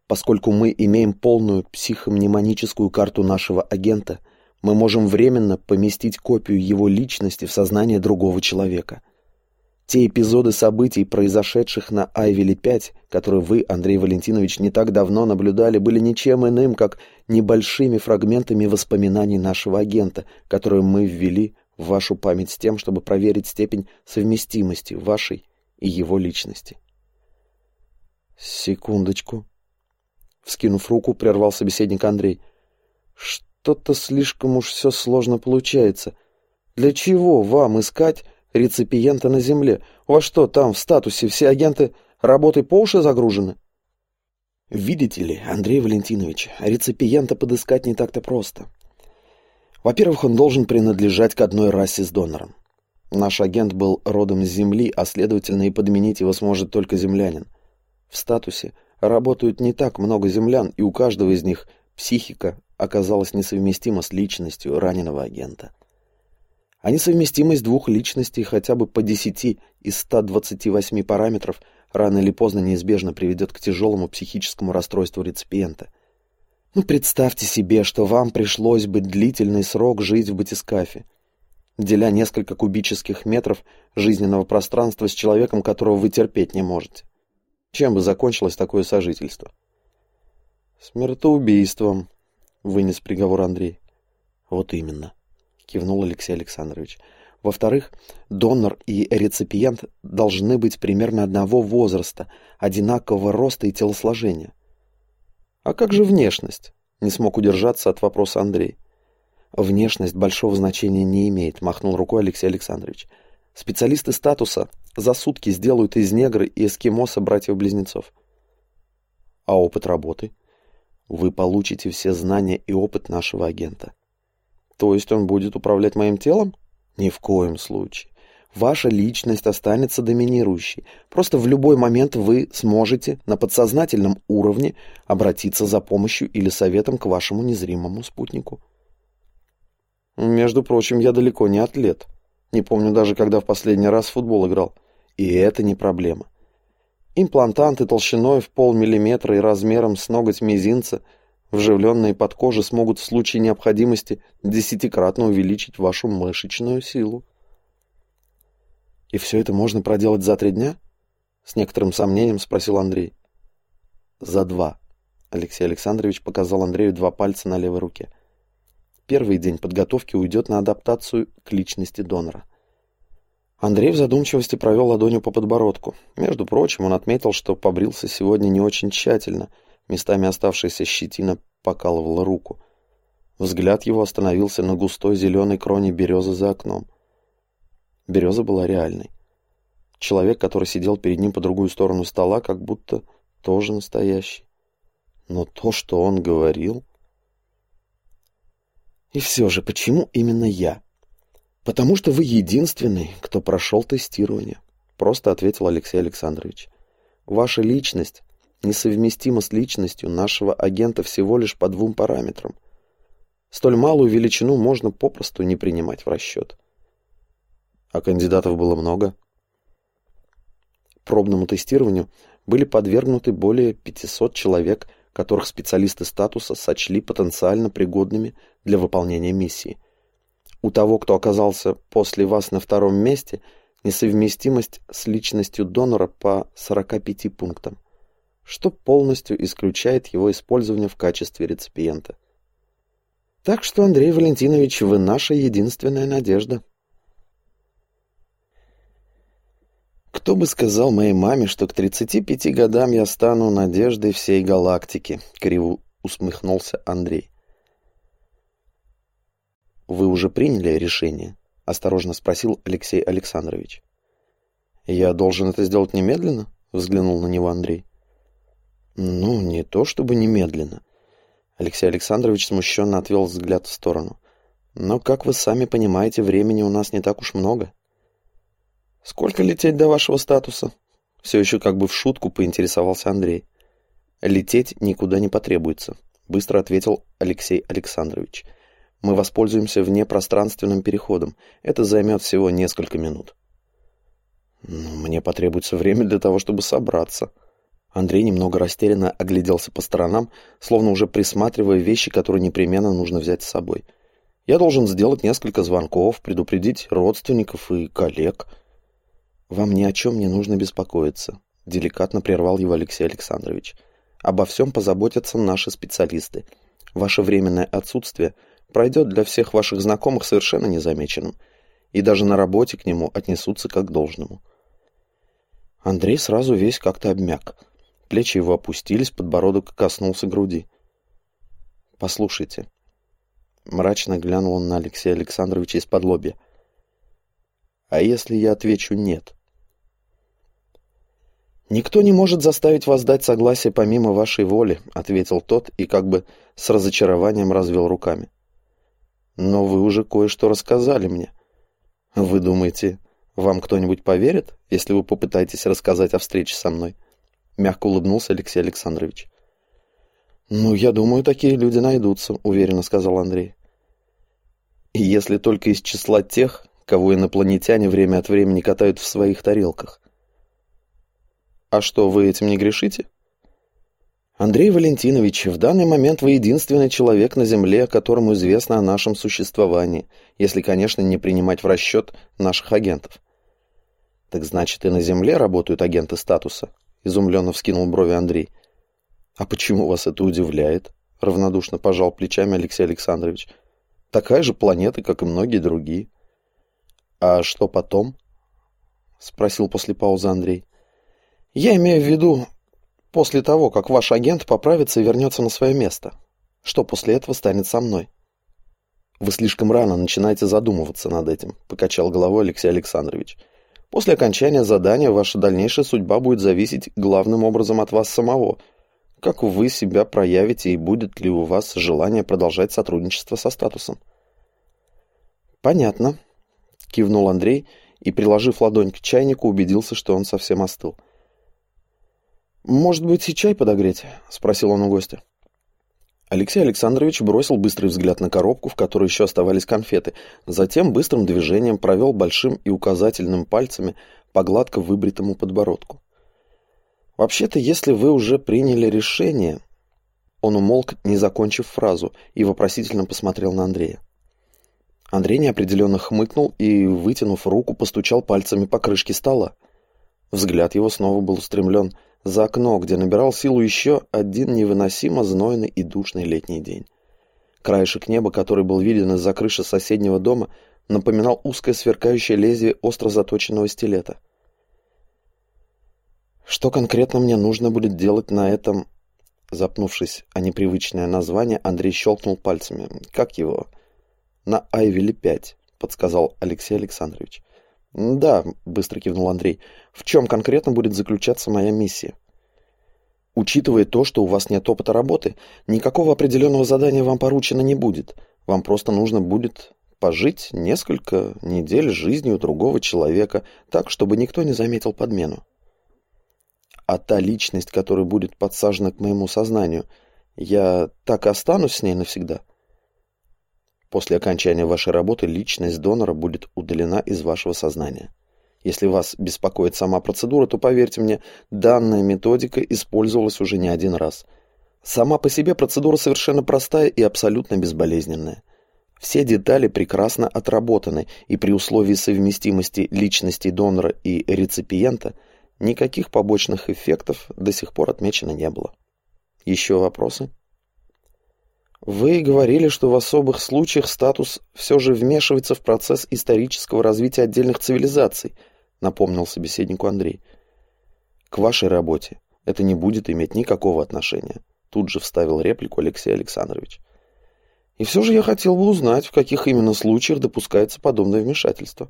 Поскольку мы имеем полную психомнемоническую карту нашего агента, мы можем временно поместить копию его личности в сознание другого человека. Те эпизоды событий, произошедших на Айвеле-5, которые вы, Андрей Валентинович, не так давно наблюдали, были ничем иным, как небольшими фрагментами воспоминаний нашего агента, которые мы ввели в вашу память с тем, чтобы проверить степень совместимости вашей и его личности. Секундочку. Вскинув руку, прервал собеседник Андрей. Что-то слишком уж все сложно получается. Для чего вам искать реципиента на Земле? У вас что, там в статусе все агенты работы по уши загружены? Видите ли, Андрей Валентинович, реципиента подыскать не так-то просто. Во-первых, он должен принадлежать к одной расе с донором. Наш агент был родом с Земли, а следовательно и подменить его сможет только землянин. В статусе работают не так много землян, и у каждого из них психика оказалась несовместима с личностью раненого агента. А несовместимость двух личностей хотя бы по 10 из 128 параметров рано или поздно неизбежно приведет к тяжелому психическому расстройству реципиента. Ну, представьте себе, что вам пришлось бы длительный срок жить в батискафе, деля несколько кубических метров жизненного пространства с человеком, которого вы терпеть не можете. Чем бы закончилось такое сожительство? Смертоубийством, вынес приговор Андрей. Вот именно, кивнул Алексей Александрович. Во-вторых, донор и реципиент должны быть примерно одного возраста, одинакового роста и телосложения. А как же внешность? Не смог удержаться от вопроса Андрей. Внешность большого значения не имеет, махнул рукой Алексей Александрович. Специалисты статуса за сутки сделают из негры и эскимоса братьев-близнецов. А опыт работы? Вы получите все знания и опыт нашего агента. То есть он будет управлять моим телом? Ни в коем случае. Ваша личность останется доминирующей. Просто в любой момент вы сможете на подсознательном уровне обратиться за помощью или советом к вашему незримому спутнику. Между прочим, я далеко не атлет. Не помню даже, когда в последний раз в футбол играл. И это не проблема. Имплантанты толщиной в полмиллиметра и размером с ноготь мизинца, вживленные под кожу, смогут в случае необходимости десятикратно увеличить вашу мышечную силу. И все это можно проделать за три дня? С некоторым сомнением спросил Андрей. За два. Алексей Александрович показал Андрею два пальца на левой руке. Первый день подготовки уйдет на адаптацию к личности донора. Андрей в задумчивости провел ладонью по подбородку. Между прочим, он отметил, что побрился сегодня не очень тщательно. Местами оставшаяся щетина покалывала руку. Взгляд его остановился на густой зеленой кроне березы за окном. Береза была реальной. Человек, который сидел перед ним по другую сторону стола, как будто тоже настоящий. Но то, что он говорил... И все же, почему именно я? Потому что вы единственный, кто прошел тестирование, просто ответил Алексей Александрович. Ваша личность несовместима с личностью нашего агента всего лишь по двум параметрам. Столь малую величину можно попросту не принимать в расчет. А кандидатов было много. Пробному тестированию были подвергнуты более 500 человек – которых специалисты статуса сочли потенциально пригодными для выполнения миссии. У того, кто оказался после вас на втором месте, несовместимость с личностью донора по 45 пунктам, что полностью исключает его использование в качестве реципиента. Так что, Андрей Валентинович, вы наша единственная надежда. Кто бы сказал моей маме, что к 35 годам я стану надеждой всей галактики, криво усмехнулся Андрей. Вы уже приняли решение? осторожно спросил Алексей Александрович. Я должен это сделать немедленно? взглянул на него Андрей. Ну, не то чтобы немедленно. Алексей Александрович смущенно отвел взгляд в сторону. «Но, как вы сами понимаете, времени у нас не так уж много». «Сколько лететь до вашего статуса?» Все еще как бы в шутку поинтересовался Андрей. «Лететь никуда не потребуется», — быстро ответил Алексей Александрович. «Мы воспользуемся внепространственным переходом. Это займет всего несколько минут». «Но мне потребуется время для того, чтобы собраться». Андрей немного растерянно огляделся по сторонам, словно уже присматривая вещи, которые непременно нужно взять с собой. «Я должен сделать несколько звонков, предупредить родственников и коллег». «Вам ни о чем не нужно беспокоиться», — деликатно прервал его Алексей Александрович. Обо всем позаботятся наши специалисты. Ваше временное отсутствие пройдет для всех ваших знакомых совершенно незамеченным, и даже на работе к нему отнесутся как к должному. Андрей сразу весь как-то обмяк. Плечи его опустились, подбородок коснулся груди. «Послушайте». Мрачно глянул он на Алексея Александровича из-под лобья. «А если я отвечу «нет»?» «Никто не может заставить вас дать согласие помимо вашей воли», — ответил тот и как бы с разочарованием развел руками. «Но вы уже кое-что рассказали мне. Вы думаете, вам кто-нибудь поверит, если вы попытаетесь рассказать о встрече со мной?» Мягко улыбнулся Алексей Александрович. «Ну, я думаю, такие люди найдутся», — уверенно сказал Андрей. «И если только из числа тех, кого инопланетяне время от времени катают в своих тарелках. А что, вы этим не грешите? Андрей Валентинович, в данный момент вы единственный человек на Земле, которому известно о нашем существовании, если, конечно, не принимать в расчет наших агентов. Так значит, и на Земле работают агенты статуса? Изумленно вскинул брови Андрей. А почему вас это удивляет? Равнодушно пожал плечами Алексей Александрович. Такая же планета, как и многие другие. А что потом? Спросил после паузы Андрей. Я имею в виду, после того, как ваш агент поправится и вернется на свое место. Что после этого станет со мной? Вы слишком рано начинаете задумываться над этим, покачал головой Алексей Александрович. После окончания задания ваша дальнейшая судьба будет зависеть главным образом от вас самого. Как вы себя проявите и будет ли у вас желание продолжать сотрудничество со статусом? Понятно, кивнул Андрей и, приложив ладонь к чайнику, убедился, что он совсем остыл. — «Может быть, и чай подогреть?» — спросил он у гостя. Алексей Александрович бросил быстрый взгляд на коробку, в которой еще оставались конфеты, затем быстрым движением провел большим и указательным пальцами по гладко выбритому подбородку. «Вообще-то, если вы уже приняли решение...» Он умолк, не закончив фразу, и вопросительно посмотрел на Андрея. Андрей неопределенно хмыкнул и, вытянув руку, постучал пальцами по крышке стола. Взгляд его снова был устремлен за окно, где набирал силу еще один невыносимо знойный и душный летний день. Краешек неба, который был виден из-за крыши соседнего дома, напоминал узкое сверкающее лезвие остро заточенного стилета. Что конкретно мне нужно будет делать на этом... Запнувшись о непривычное название, Андрей щелкнул пальцами. «Как его?» «На Айвеле-5», — подсказал Алексей Александрович. «Да», — быстро кивнул Андрей. «В чем конкретно будет заключаться моя миссия?» «Учитывая то, что у вас нет опыта работы, никакого определенного задания вам поручено не будет. Вам просто нужно будет пожить несколько недель жизнью другого человека, так, чтобы никто не заметил подмену. А та личность, которая будет подсажена к моему сознанию, я так и останусь с ней навсегда?» После окончания вашей работы личность донора будет удалена из вашего сознания. Если вас беспокоит сама процедура, то поверьте мне, данная методика использовалась уже не один раз. Сама по себе процедура совершенно простая и абсолютно безболезненная. Все детали прекрасно отработаны, и при условии совместимости личности донора и реципиента никаких побочных эффектов до сих пор отмечено не было. Еще вопросы? Вы говорили, что в особых случаях статус все же вмешивается в процесс исторического развития отдельных цивилизаций, напомнил собеседнику Андрей. К вашей работе это не будет иметь никакого отношения, тут же вставил реплику Алексей Александрович. И все же я хотел бы узнать, в каких именно случаях допускается подобное вмешательство.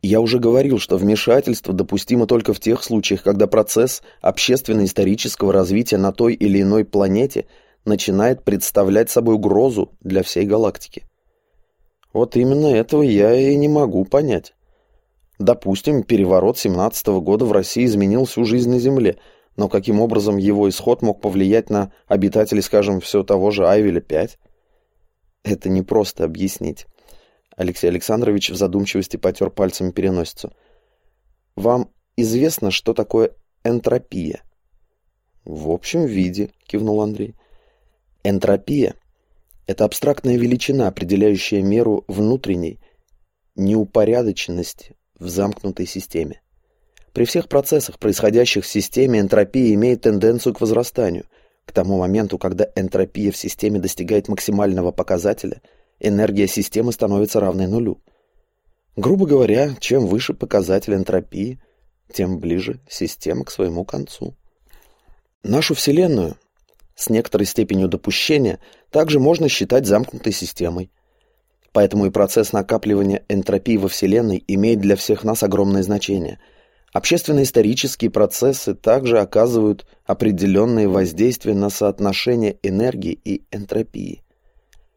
Я уже говорил, что вмешательство допустимо только в тех случаях, когда процесс общественно-исторического развития на той или иной планете – начинает представлять собой угрозу для всей галактики. Вот именно этого я и не могу понять. Допустим, переворот 17 -го года в России изменил всю жизнь на Земле, но каким образом его исход мог повлиять на обитателей, скажем, все того же Айвеля-5? Это не просто объяснить. Алексей Александрович в задумчивости потер пальцами переносицу. Вам известно, что такое энтропия? В общем виде, кивнул Андрей. Энтропия – это абстрактная величина, определяющая меру внутренней неупорядоченности в замкнутой системе. При всех процессах, происходящих в системе, энтропия имеет тенденцию к возрастанию. К тому моменту, когда энтропия в системе достигает максимального показателя, энергия системы становится равной нулю. Грубо говоря, чем выше показатель энтропии, тем ближе система к своему концу. Нашу Вселенную с некоторой степенью допущения также можно считать замкнутой системой. Поэтому и процесс накапливания энтропии во Вселенной имеет для всех нас огромное значение. Общественно-исторические процессы также оказывают определенные воздействия на соотношение энергии и энтропии.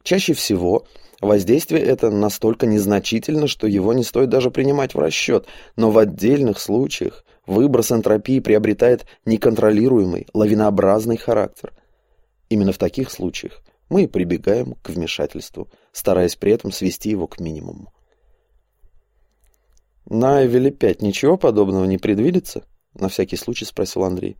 Чаще всего воздействие это настолько незначительно, что его не стоит даже принимать в расчет, но в отдельных случаях выброс энтропии приобретает неконтролируемый, лавинообразный характер. Именно в таких случаях мы и прибегаем к вмешательству, стараясь при этом свести его к минимуму. «На Эвеле 5 ничего подобного не предвидится?» — на всякий случай спросил Андрей.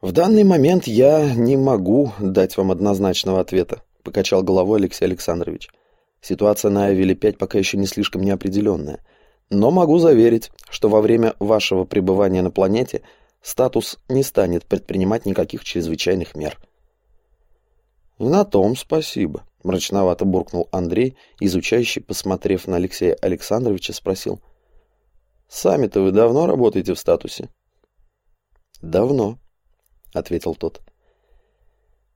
«В данный момент я не могу дать вам однозначного ответа», — покачал головой Алексей Александрович. «Ситуация на Эвеле 5 пока еще не слишком неопределенная. Но могу заверить, что во время вашего пребывания на планете статус не станет предпринимать никаких чрезвычайных мер». «И на том спасибо», — мрачновато буркнул Андрей, изучающий, посмотрев на Алексея Александровича, спросил. «Сами-то вы давно работаете в статусе?» «Давно», — ответил тот.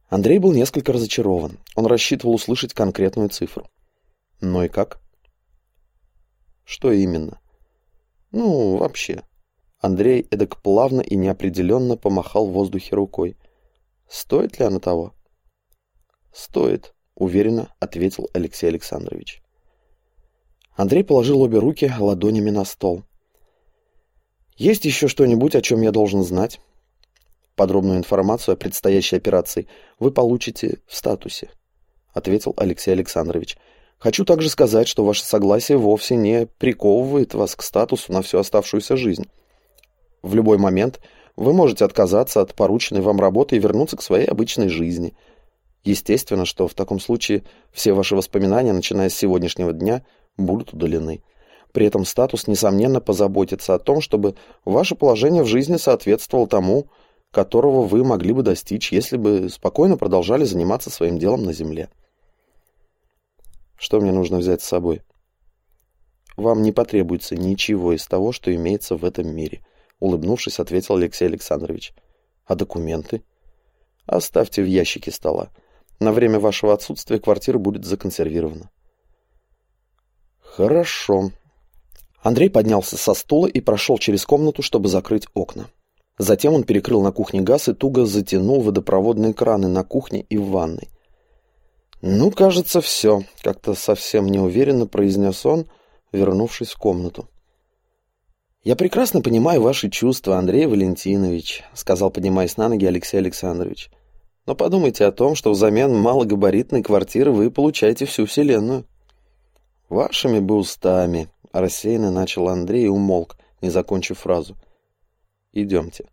Андрей был несколько разочарован. Он рассчитывал услышать конкретную цифру. «Ну и как?» «Что именно?» «Ну, вообще». Андрей эдак плавно и неопределенно помахал в воздухе рукой. «Стоит ли она того?» «Стоит», — уверенно ответил Алексей Александрович. Андрей положил обе руки ладонями на стол. «Есть еще что-нибудь, о чем я должен знать?» «Подробную информацию о предстоящей операции вы получите в статусе», — ответил Алексей Александрович. «Хочу также сказать, что ваше согласие вовсе не приковывает вас к статусу на всю оставшуюся жизнь. В любой момент вы можете отказаться от порученной вам работы и вернуться к своей обычной жизни — Естественно, что в таком случае все ваши воспоминания, начиная с сегодняшнего дня, будут удалены. При этом статус, несомненно, позаботится о том, чтобы ваше положение в жизни соответствовало тому, которого вы могли бы достичь, если бы спокойно продолжали заниматься своим делом на Земле. Что мне нужно взять с собой? Вам не потребуется ничего из того, что имеется в этом мире, улыбнувшись, ответил Алексей Александрович. А документы? Оставьте в ящике стола. На время вашего отсутствия квартира будет законсервирована. Хорошо. Андрей поднялся со стула и прошел через комнату, чтобы закрыть окна. Затем он перекрыл на кухне газ и туго затянул водопроводные краны на кухне и в ванной. «Ну, кажется, все», — как-то совсем неуверенно произнес он, вернувшись в комнату. «Я прекрасно понимаю ваши чувства, Андрей Валентинович», — сказал, поднимаясь на ноги Алексей Александрович. Но подумайте о том, что взамен малогабаритной квартиры вы получаете всю Вселенную. Вашими бы устами, рассеянно начал Андрей и умолк, не закончив фразу. Идемте.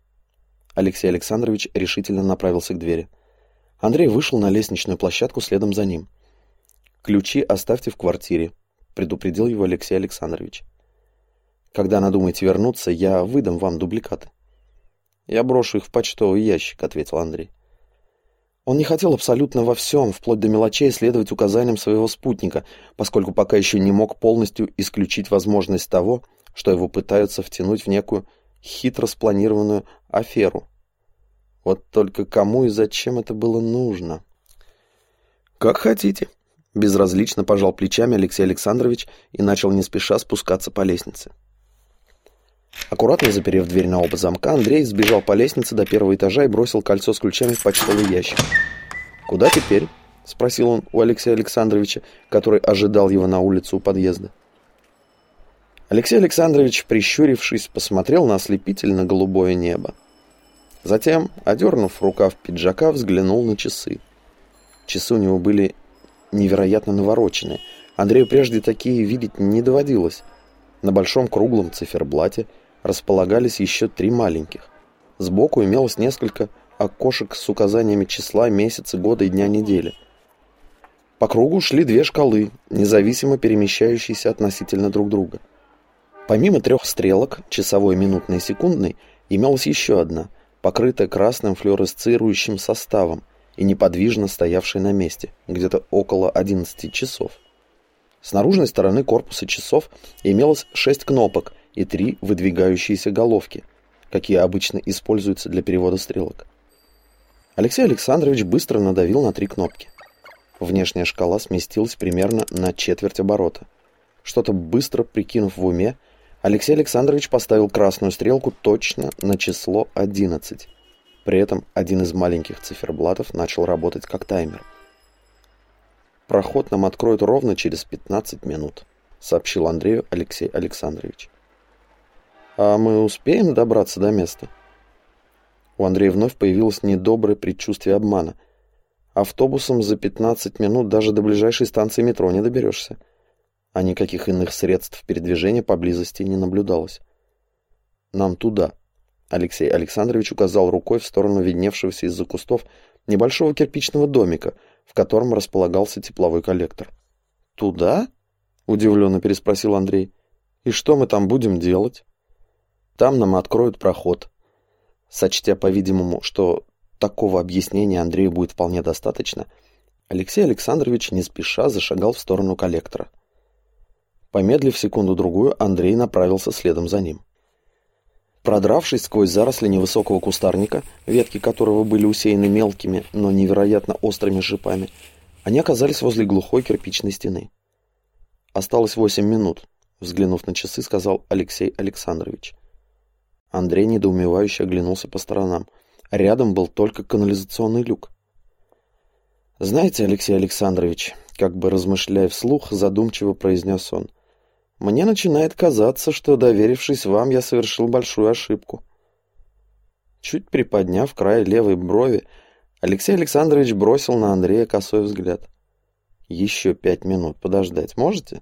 Алексей Александрович решительно направился к двери. Андрей вышел на лестничную площадку следом за ним. «Ключи оставьте в квартире», — предупредил его Алексей Александрович. «Когда надумаете вернуться, я выдам вам дубликаты». «Я брошу их в почтовый ящик», — ответил Андрей. Он не хотел абсолютно во всем, вплоть до мелочей, следовать указаниям своего спутника, поскольку пока еще не мог полностью исключить возможность того, что его пытаются втянуть в некую хитро спланированную аферу. Вот только кому и зачем это было нужно? «Как хотите», — безразлично пожал плечами Алексей Александрович и начал не спеша спускаться по лестнице. Аккуратно заперев дверь на оба замка, Андрей сбежал по лестнице до первого этажа и бросил кольцо с ключами в почтовый ящик. «Куда теперь?» — спросил он у Алексея Александровича, который ожидал его на улице у подъезда. Алексей Александрович, прищурившись, посмотрел на ослепительно голубое небо. Затем, одернув рукав пиджака, взглянул на часы. Часы у него были невероятно навороченные. Андрею прежде такие видеть не доводилось. На большом круглом циферблате располагались еще три маленьких. Сбоку имелось несколько окошек с указаниями числа, месяца, года и дня недели. По кругу шли две шкалы, независимо перемещающиеся относительно друг друга. Помимо трех стрелок, часовой, минутной и секундной, имелась еще одна, покрытая красным флуоресцирующим составом и неподвижно стоявшая на месте, где-то около 11 часов. С наружной стороны корпуса часов имелось шесть кнопок и три выдвигающиеся головки, какие обычно используются для перевода стрелок. Алексей Александрович быстро надавил на три кнопки. Внешняя шкала сместилась примерно на четверть оборота. Что-то быстро прикинув в уме, Алексей Александрович поставил красную стрелку точно на число 11. При этом один из маленьких циферблатов начал работать как таймер – Проход нам откроют ровно через 15 минут, сообщил Андрею Алексей Александрович. А мы успеем добраться до места? У Андрея вновь появилось недоброе предчувствие обмана. Автобусом за 15 минут даже до ближайшей станции метро не доберешься. А никаких иных средств передвижения поблизости не наблюдалось. Нам туда. Алексей Александрович указал рукой в сторону видневшегося из-за кустов небольшого кирпичного домика – в котором располагался тепловой коллектор. «Туда?» – удивленно переспросил Андрей. «И что мы там будем делать?» «Там нам откроют проход». Сочтя, по-видимому, что такого объяснения Андрею будет вполне достаточно, Алексей Александрович не спеша зашагал в сторону коллектора. Помедлив секунду-другую, Андрей направился следом за ним. Продравшись сквозь заросли невысокого кустарника, ветки которого были усеяны мелкими, но невероятно острыми шипами, они оказались возле глухой кирпичной стены. «Осталось восемь минут», — взглянув на часы, сказал Алексей Александрович. Андрей недоумевающе оглянулся по сторонам. Рядом был только канализационный люк. «Знаете, Алексей Александрович, как бы размышляя вслух, задумчиво произнес он — мне начинает казаться, что, доверившись вам, я совершил большую ошибку. Чуть приподняв край левой брови, Алексей Александрович бросил на Андрея косой взгляд. «Еще пять минут подождать можете?»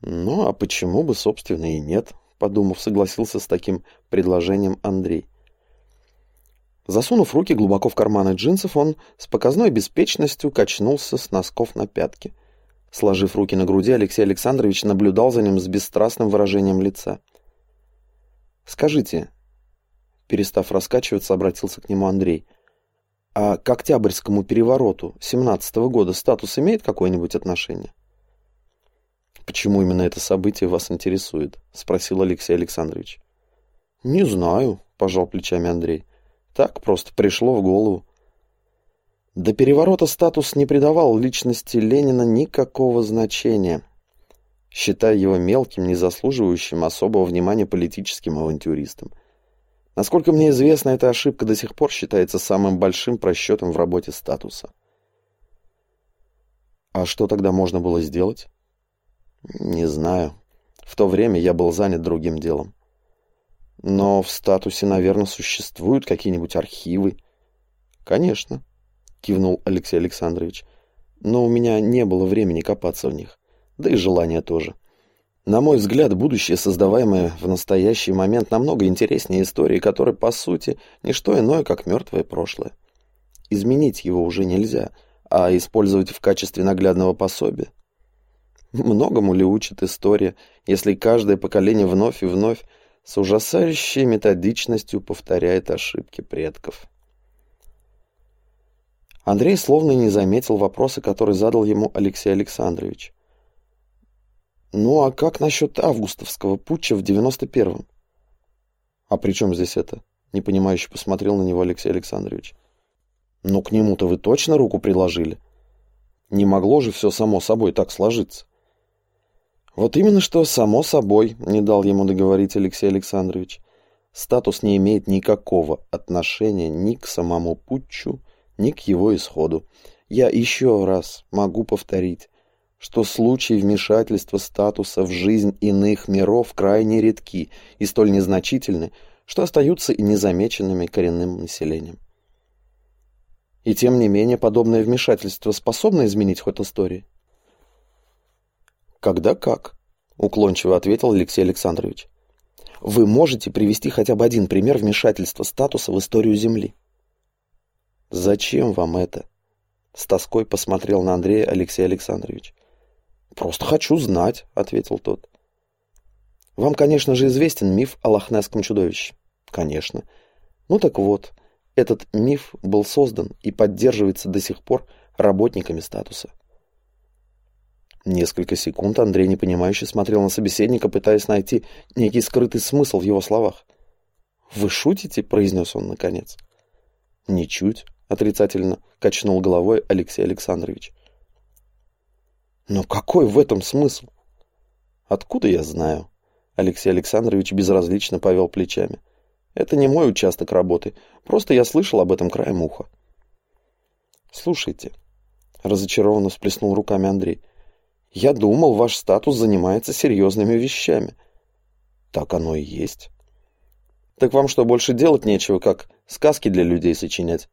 «Ну, а почему бы, собственно, и нет?» Подумав, согласился с таким предложением Андрей. Засунув руки глубоко в карманы джинсов, он с показной беспечностью качнулся с носков на пятки. Сложив руки на груди, Алексей Александрович наблюдал за ним с бесстрастным выражением лица. «Скажите», — перестав раскачиваться, обратился к нему Андрей, «а к Октябрьскому перевороту 17 -го года статус имеет какое-нибудь отношение?» «Почему именно это событие вас интересует?» — спросил Алексей Александрович. «Не знаю», — пожал плечами Андрей. «Так просто пришло в голову. До переворота статус не придавал личности Ленина никакого значения, считая его мелким, не заслуживающим особого внимания политическим авантюристом. Насколько мне известно, эта ошибка до сих пор считается самым большим просчетом в работе статуса. А что тогда можно было сделать? Не знаю. В то время я был занят другим делом. Но в статусе, наверное, существуют какие-нибудь архивы. Конечно кивнул Алексей Александрович. Но у меня не было времени копаться в них. Да и желания тоже. На мой взгляд, будущее, создаваемое в настоящий момент, намного интереснее истории, которая, по сути, не что иное, как мертвое прошлое. Изменить его уже нельзя, а использовать в качестве наглядного пособия. Многому ли учит история, если каждое поколение вновь и вновь с ужасающей методичностью повторяет ошибки предков? Андрей словно не заметил вопроса, который задал ему Алексей Александрович. «Ну а как насчет августовского путча в 91-м?» «А при чем здесь это?» — непонимающе посмотрел на него Алексей Александрович. «Ну к нему-то вы точно руку приложили? Не могло же все само собой так сложиться?» «Вот именно что само собой», — не дал ему договорить Алексей Александрович. «Статус не имеет никакого отношения ни к самому путчу, ни к его исходу. Я еще раз могу повторить, что случаи вмешательства статуса в жизнь иных миров крайне редки и столь незначительны, что остаются и незамеченными коренным населением. И тем не менее, подобное вмешательство способно изменить ход истории? «Когда как?» — уклончиво ответил Алексей Александрович. «Вы можете привести хотя бы один пример вмешательства статуса в историю Земли?» «Зачем вам это?» — с тоской посмотрел на Андрея Алексей Александрович. «Просто хочу знать», — ответил тот. «Вам, конечно же, известен миф о лохнесском чудовище». «Конечно. Ну так вот, этот миф был создан и поддерживается до сих пор работниками статуса. Несколько секунд Андрей непонимающе смотрел на собеседника, пытаясь найти некий скрытый смысл в его словах. «Вы шутите?» — произнес он наконец. «Ничуть», — отрицательно качнул головой Алексей Александрович. «Но какой в этом смысл?» «Откуда я знаю?» Алексей Александрович безразлично повел плечами. Это не мой участок работы, просто я слышал об этом краем уха. Слушайте, разочарованно всплеснул руками Андрей. Я думал, ваш статус занимается серьезными вещами. Так оно и есть. Так вам что, больше делать нечего, как сказки для людей сочинять?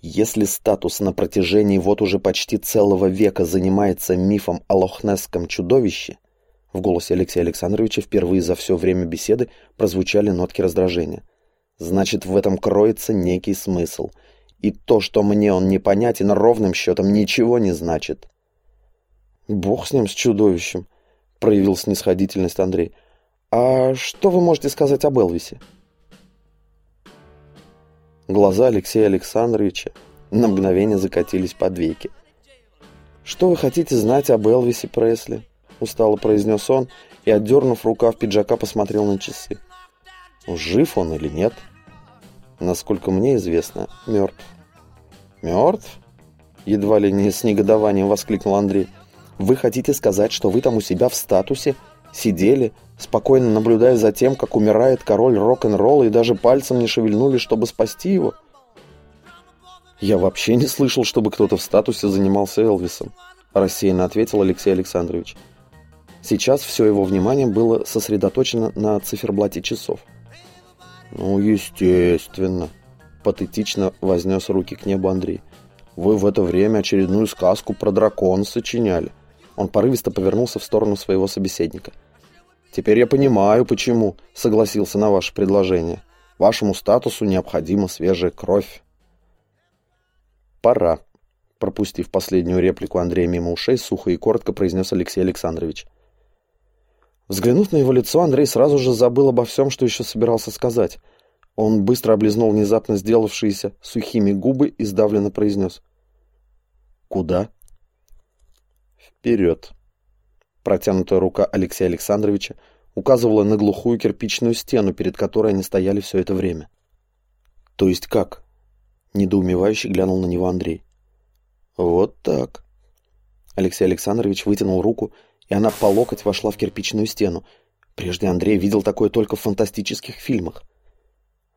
Если статус на протяжении вот уже почти целого века занимается мифом о лохнесском чудовище, в голосе Алексея Александровича впервые за все время беседы прозвучали нотки раздражения. Значит, в этом кроется некий смысл. И то, что мне он непонятен, ровным счетом ничего не значит. «Бог с ним, с чудовищем», — проявил снисходительность Андрей. «А что вы можете сказать об Элвисе?» Глаза Алексея Александровича на мгновение закатились под веки. «Что вы хотите знать об Элвисе Пресли?» — устало произнес он и, отдернув рукав пиджака, посмотрел на часы. Жив он или нет? Насколько мне известно, мертв. Мертв? Едва ли не с негодованием воскликнул Андрей. Вы хотите сказать, что вы там у себя в статусе сидели, спокойно наблюдая за тем, как умирает король рок-н-ролла и даже пальцем не шевельнули, чтобы спасти его? Я вообще не слышал, чтобы кто-то в статусе занимался Элвисом, рассеянно ответил Алексей Александрович. Сейчас все его внимание было сосредоточено на циферблате часов. «Ну, естественно», — патетично вознес руки к небу Андрей. «Вы в это время очередную сказку про дракона сочиняли». Он порывисто повернулся в сторону своего собеседника. «Теперь я понимаю, почему согласился на ваше предложение. Вашему статусу необходима свежая кровь». «Пора», — пропустив последнюю реплику Андрея мимо ушей, сухо и коротко произнес Алексей Александрович. Взглянув на его лицо, Андрей сразу же забыл обо всем, что еще собирался сказать. Он быстро облизнул внезапно сделавшиеся сухими губы и сдавленно произнес. «Куда?» «Вперед!» Протянутая рука Алексея Александровича указывала на глухую кирпичную стену, перед которой они стояли все это время. «То есть как?» Недоумевающе глянул на него Андрей. «Вот так». Алексей Александрович вытянул руку и она по локоть вошла в кирпичную стену. Прежде Андрей видел такое только в фантастических фильмах.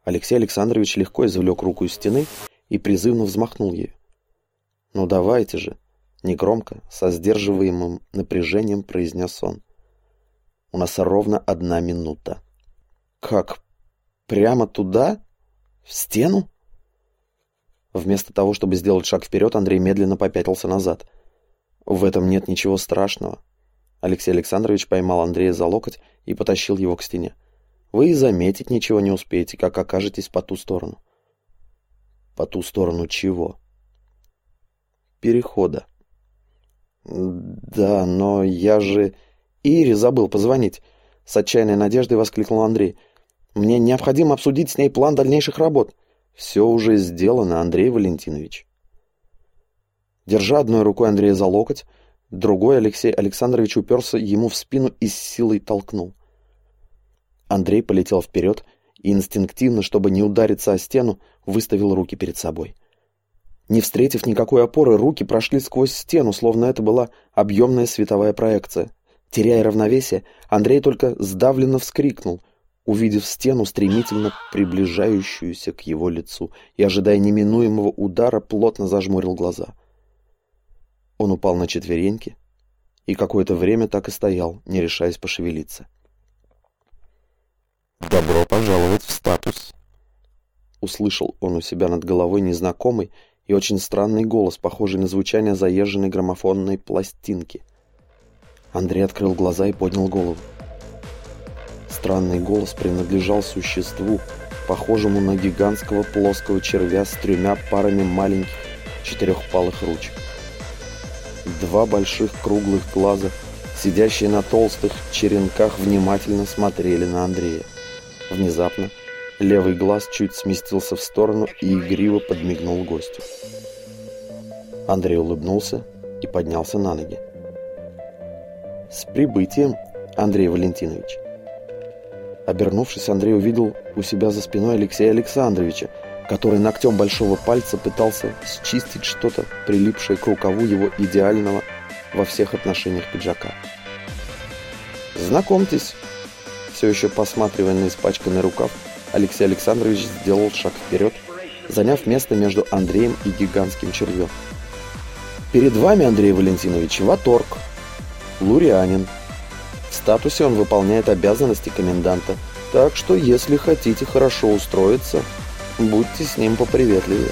Алексей Александрович легко извлек руку из стены и призывно взмахнул ею. «Ну давайте же!» — негромко, со сдерживаемым напряжением произнес он. «У нас ровно одна минута». «Как? Прямо туда? В стену?» Вместо того, чтобы сделать шаг вперед, Андрей медленно попятился назад. В этом нет ничего страшного. Алексей Александрович поймал Андрея за локоть и потащил его к стене. Вы и заметить ничего не успеете, как окажетесь по ту сторону. По ту сторону чего? Перехода. Да, но я же... Ире забыл позвонить. С отчаянной надеждой воскликнул Андрей. Мне необходимо обсудить с ней план дальнейших работ. Все уже сделано, Андрей Валентинович. Держа одной рукой Андрея за локоть, Другой Алексей Александрович уперся ему в спину и с силой толкнул. Андрей полетел вперед и инстинктивно, чтобы не удариться о стену, выставил руки перед собой. Не встретив никакой опоры, руки прошли сквозь стену, словно это была объемная световая проекция. Теряя равновесие, Андрей только сдавленно вскрикнул. увидев стену, стремительно приближающуюся к его лицу, и, ожидая неминуемого удара, плотно зажмурил глаза. Он упал на четвереньки и какое-то время так и стоял, не решаясь пошевелиться. «Добро пожаловать в статус!» Услышал он у себя над головой незнакомый и очень странный голос, похожий на звучание заезженной граммофонной пластинки. Андрей открыл глаза и поднял голову. Странный голос принадлежал существу, похожему на гигантского плоского червя с тремя парами маленьких четырехпалых ручек. Два больших круглых глаза, сидящие на толстых черенках, внимательно смотрели на Андрея. Внезапно левый глаз чуть сместился в сторону и игриво подмигнул гостю. Андрей улыбнулся и поднялся на ноги. «С прибытием, Андрей Валентинович!» Обернувшись, Андрей увидел у себя за спиной Алексея Александровича, который ногтем большого пальца пытался счистить что-то, прилипшее к рукаву его идеального во всех отношениях пиджака. «Знакомьтесь!» Все еще посматривая на испачканный рукав, Алексей Александрович сделал шаг вперед, заняв место между Андреем и гигантским червем. «Перед вами, Андрей Валентинович, Ваторг, лурианин, в статусе он выполняет обязанности коменданта, так что если хотите хорошо устроиться, будьте с ним поприветливее.